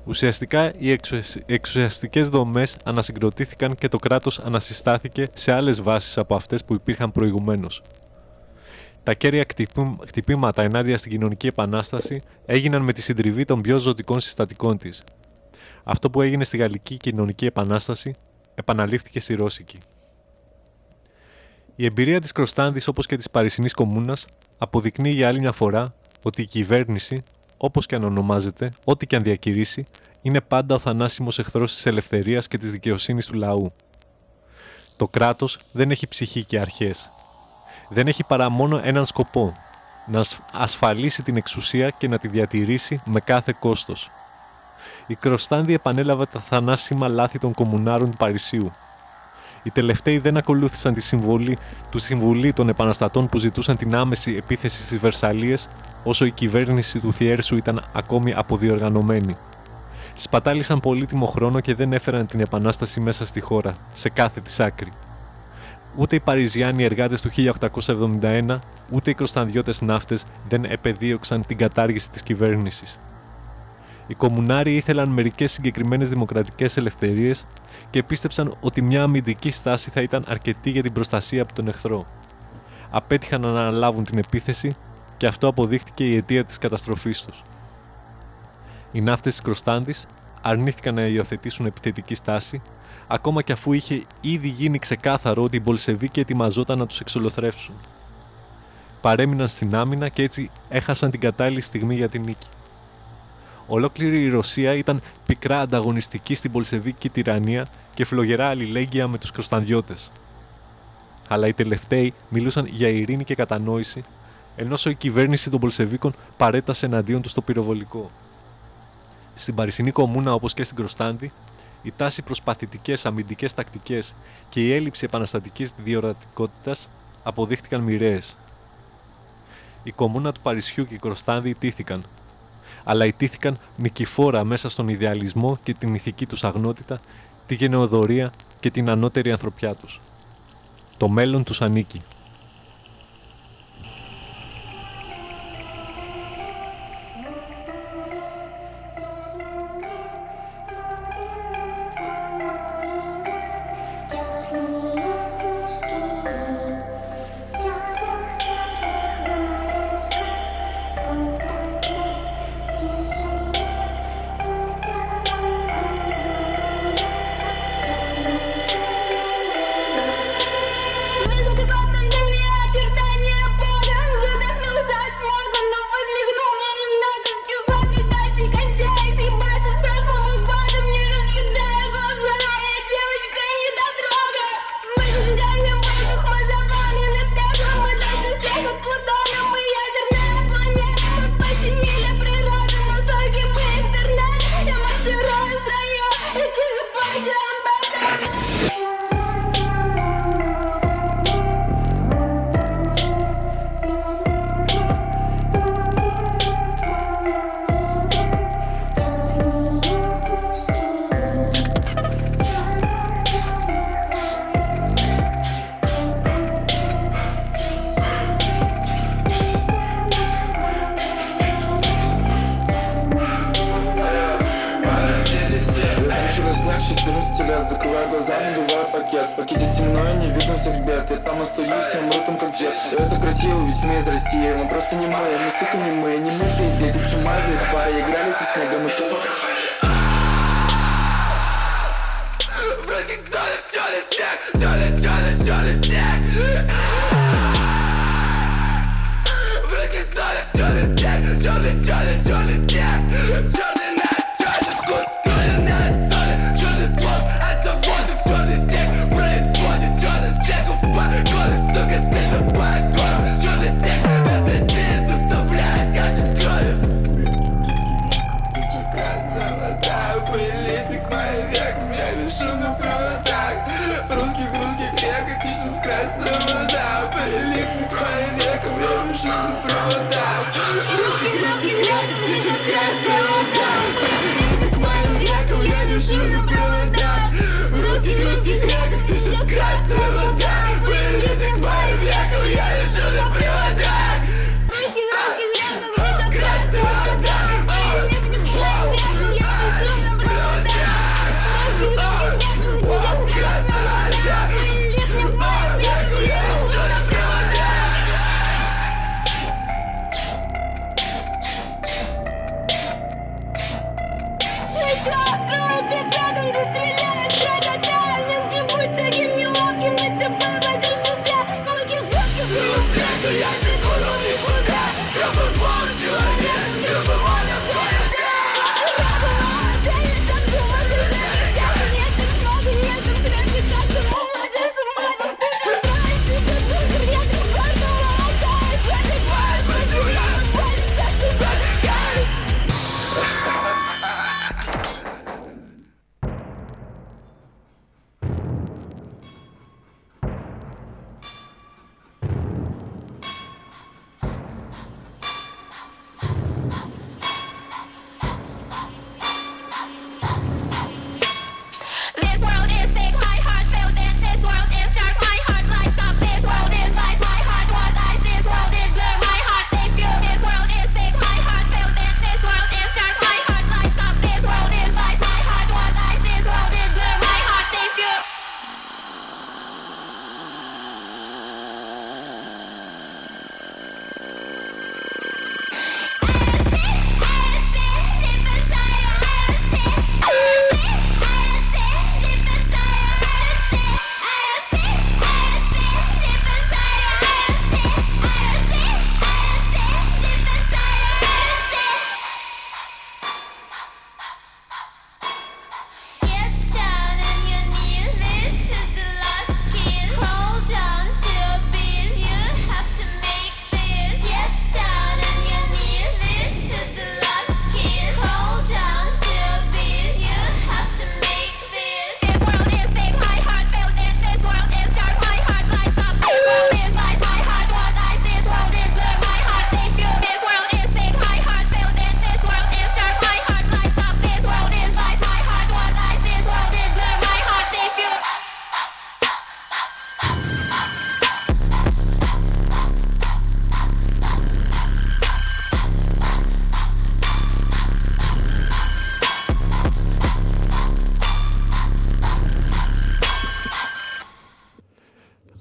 Ουσιαστικά οι εξουσιαστικές δομές ανασυγκροτήθηκαν και το κράτος ανασυστάθηκε σε άλλες βάσεις από αυτές που υπήρχαν προηγουμένως. Τα κέρια χτυπήματα ενάντια στην κοινωνική επανάσταση έγιναν με τη συντριβή των πιο ζωτικών συστατικών της. Αυτό που έγινε στη Γαλλική Κοινωνική Επανάσταση επαναλήφθηκε στη Ρώσικη. Η εμπειρία της Κροστάνδης όπως και της Παρισινής Κομμούνας αποδεικνύει για άλλη μια φορά ότι η κυβέρνηση, όπως και αν ονομάζεται, ό,τι και αν διακηρύσει, είναι πάντα ο θανάσιμος εχθρός της ελευθερίας και της δικαιοσύνης του λαού. Το κράτος δεν έχει ψυχή και αρχές. Δεν έχει παρά μόνο έναν σκοπό, να ασφαλίσει την εξουσία και να τη διατηρήσει με κάθε κόστος. Η Κροστάνδη επανέλαβε τα θανάσιμα λάθη των κομμουνάρων του Παρισίου. Οι τελευταίοι δεν ακολούθησαν τη συμβολή του Συμβουλή των Επαναστατών που ζητούσαν την άμεση επίθεση στις Βερσαλίες, όσο η κυβέρνηση του Θιέρσου ήταν ακόμη αποδιοργανωμένη. Σπατάλησαν πολύτιμο χρόνο και δεν έφεραν την επανάσταση μέσα στη χώρα, σε κάθε της άκρη. Ούτε οι Παριζιάνοι εργάτες του 1871, ούτε οι Κροστανδιώτες ναύτες δεν επεδίωξαν την κατάργηση της κυβέρνησης. Οι κομμουνάροι ήθελαν μερικές συγκεκριμένες δημοκρατικές ελευθερίες και πίστεψαν ότι μια αμυντική στάση θα ήταν αρκετή για την προστασία από τον εχθρό. Απέτυχαν να αναλάβουν την επίθεση και αυτό αποδείχτηκε η αιτία της καταστροφής τους. Οι ναύτες της Κροστάντη αρνήθηκαν να υιοθετήσουν επιθετική στάση, ακόμα και αφού είχε ήδη γίνει ξεκάθαρο ότι οι Μπολσεβίκοι ετοιμαζόταν να τους εξολοθρεύσουν. Παρέμειναν στην άμυνα και έτσι έχασαν την κατάλληλη στιγμή για την νίκη. Ολόκληρη η Ρωσία ήταν πικρά ανταγωνιστική στην Πολσεβίκη τυραννία και φλογερά αλληλέγγυα με τους Κωνσταντιώτες. Αλλά οι τελευταίοι μιλούσαν για ειρήνη και κατανόηση, ενώ η κυβέρνηση των Πολσεβίκων παρέτασε εναντίον τους στο πυροβολικό. Στην Παρισινή Κομμούνα, όπως και στην Κροστάντη, η τάση προ παθητικέ αμυντικές τακτικές και η έλλειψη επαναστατικής διορατικότητας αποδείχτηκαν μοιραίες. Η κομμούνα του Παρισιού και η Κροστάνδη ιτήθηκαν, αλλά ιτήθηκαν νικηφόρα μέσα στον ιδεαλισμό και την ηθική τους αγνότητα, τη γενεοδορία και την ανώτερη ανθρωπιά τους. Το μέλλον τους ανήκει.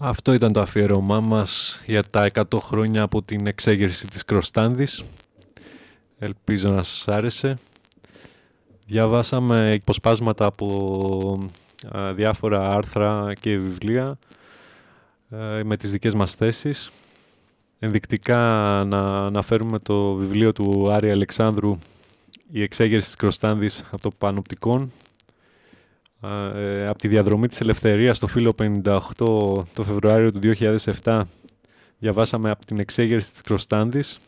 Αυτό ήταν το αφιέρωμά μας για τα 100 χρόνια από την εξέγερση της Κροστάνδης. Ελπίζω να σας άρεσε. Διαβάσαμε υποσπάσματα από διάφορα άρθρα και βιβλία με τις δικές μας θέσεις. Ενδεικτικά να αναφέρουμε το βιβλίο του Άρη Αλεξάνδρου «Η εξέγερση της Κροστάνδης από το Πανοπτικόν» ε, από τη διαδρομή της ελευθερίας στο φύλλο 58 το Φεβρουάριο του 2007 διαβάσαμε από την εξέγερση της Κροστάνδης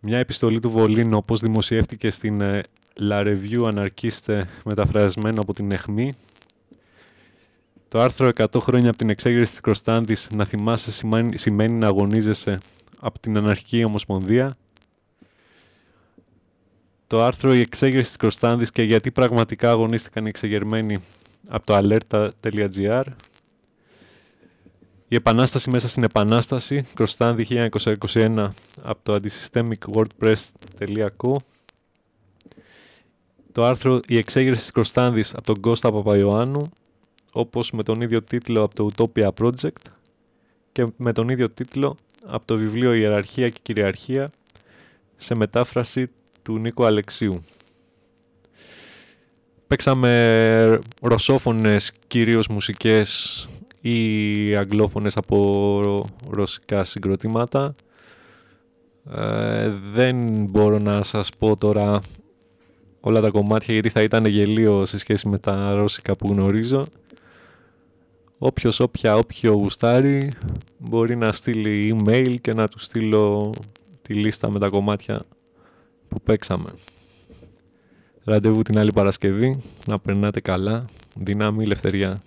μια επιστολή του Βολίνου όπως δημοσιεύτηκε στην ε, La Review Αναρκίστε μεταφρασμένο από την Εχμή το άρθρο 100 χρόνια από την εξέγερση της Κροστάνδης να θυμάσαι σημαίνει, σημαίνει να αγωνίζεσαι από την Αναρχική Ομοσπονδία το άρθρο «Η εξέγερση της Κροστάνδης και γιατί πραγματικά αγωνίστηκαν οι εξεγερμένοι» από το alerta.gr η Επανάσταση μέσα στην Επανάσταση, Κροστάνδη 1921 από το antisystemicwordpress.co Το άρθρο «Η εξέγερση της Κροστάνδης» από τον Κώστα Παπαϊωάννου όπως με τον ίδιο τίτλο από το Utopia Project και με τον ίδιο τίτλο από το βιβλίο «Ιεραρχία και Κυριαρχία» σε μετάφραση του Νίκο Αλεξίου. Παίξαμε ρωσόφωνες κυρίως μουσικές ή αγγλόφωνες από ρωσικά συγκροτήματα. Ε, δεν μπορώ να σας πω τώρα όλα τα κομμάτια γιατί θα ήταν γελίο σε σχέση με τα ρώσικα που γνωρίζω. Όποιος, όποια, όποιο γουστάρει μπορεί να στείλει email και να του στείλω τη λίστα με τα κομμάτια που παίξαμε. Ραντεβού την άλλη Παρασκευή. Να περνάτε καλά. Δύναμη, ελευθερία.